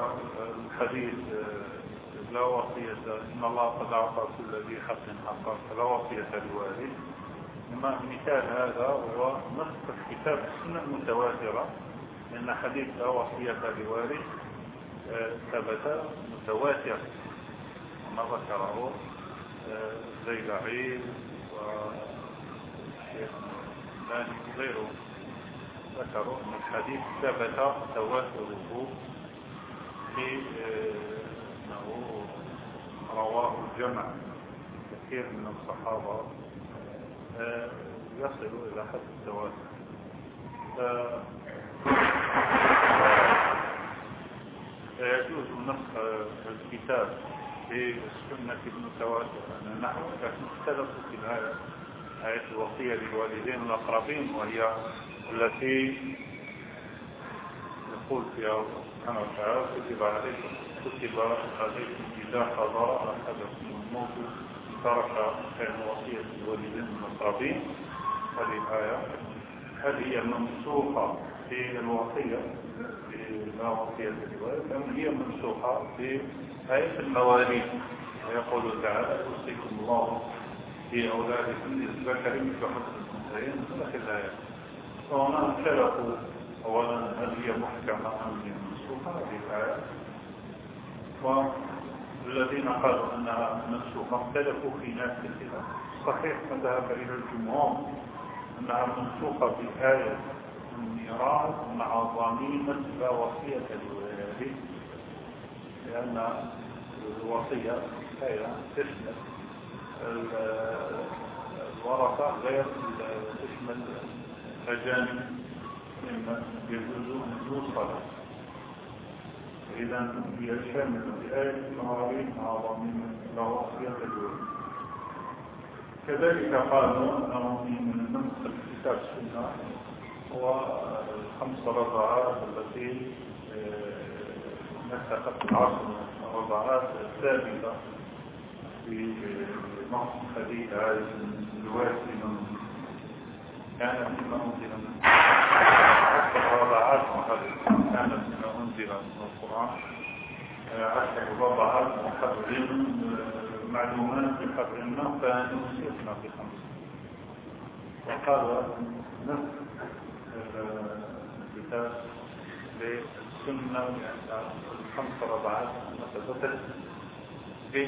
Speaker 1: الحديث لا وصية إن الله قد أعطى كل ذي حق حقا فلا وصية لوالد. مثال هذا هو نسخ الكتاب السنة المتواترة لأن حديث لا وصية لوالد ثبت متواتر ما ذكره زيلعي والشيخ ثاني غيره ذكروا أن الحديث ثبت تواتره في أنه رواه الجمع كثير من الصحابة يصل إلى حد التواتر فيجوز نسخ الكتاب بالسنة المتواترة نحن اختلفوا في هذا آية الوصية للوالدين الأقربين وهي التي يقول فيها سبحانه وتعالى كتب عليكم كتب عليكم إذا حضر أحدكم الموت ترك كان وصية الوالدين الأقربين هذه الآية. هذه هي منسوخة في الوصية؟ لا وصية للوالد هي منسوخة في آية المواليد ويقول تعالى يوصيكم الله في أولادكم للذكر مثل حسن الأنثيين. مثل الآية. فهنا اختلفوا أولا هل هي محكمة أم هي منسوخة؟ هذه الآية. والذين قالوا أنها منسوخة اختلفوا في ناس الخلاف صحيح فذهب إلى الجمهور أنها منسوخة بآية الميراث مع ضميمة لا وصية للوالد لأن الوصية هي تشمل الورثة غير تشمل الأجانب مما يجوز أن يوصل. إذا بآية المواريث مع ضميمة لا وصية للوالد كذلك قالوا أنه من نسخ الكتاب السنة هو الخمس رضعات التي نسخت العصر الرضعات الثابتة في نص حديث عائشة الواسي من كانت مما أنزل رضعات كانت مما أنزل من القرآن. عشر رضعات محرم معلومات بحرمنا فنسخنا في خمس وقال نسخ الكتاب للسنة الخمس رضعات مثبتة في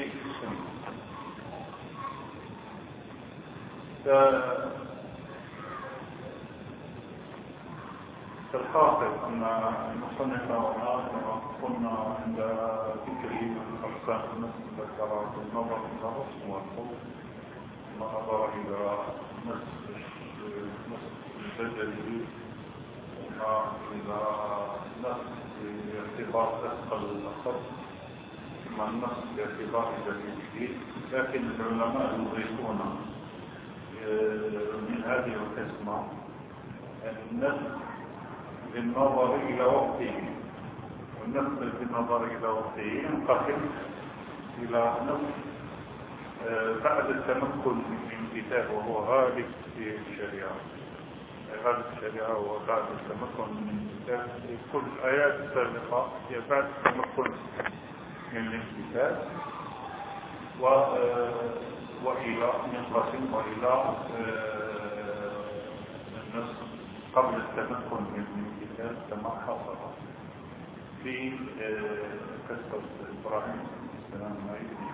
Speaker 1: السنة فالحاصل أن المصنف هنا قلنا عند ذكر أقسام النفس ذكر النظر إلى الرسم والخوف نظر إلى نفس البدل إلى نفس باعتبار أثقل الأخص ثم النص باعتبار دليله لكن العلماء يضيفون من هذه القسمة النسخ بالنظر إلى وقته والنسخ بالنظر إلى وقته ينقسم إلى نسخ بعد التمكن من كتاب وهو غالب في الشريعة. غالب الشريعة وبعد التمكن من كتاب كل الآيات السابقة هي بعد التمكن من الكتاب وإلى ينقسم وإلى النسخ قبل التمكن من الكتاب كما حصل في قصة إبراهيم السلام عليكم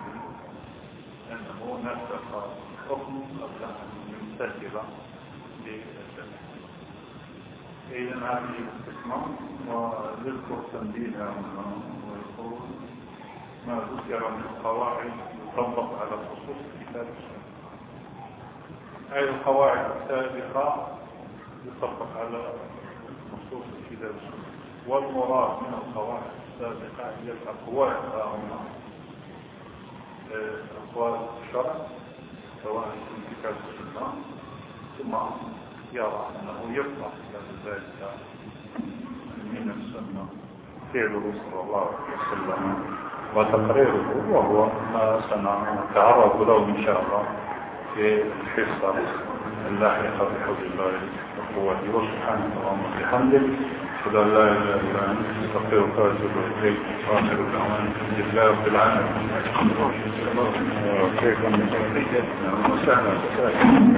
Speaker 1: أنه نسخ حكم قبل أن للتمكن. إذا هذه الاستثمار ويذكر تنبيها ويقول ما ذكر من القواعد يطبق على خصوص كتاب السنة هذه القواعد السابقة؟ يطبق على كتاب السنة والمراد من القواعد السابقة هي الأقوال هنا أقوال الشرع سواء في كتاب السنة ثم يرى أنه يفرح ذلك من السنة. فعله صلى الله عليه وسلم وتقريره وهو ما سنتعرض له إن شاء الله في الحصة اللاحقة بحول الله. وقوته وسبحانه اللهم وبحمده أشهد أن لا إله إلا أنت أستغفرك وأتوب إليك وآخر دعوانا الحمد لله رب العالمين. كيف وسهلا وسهلا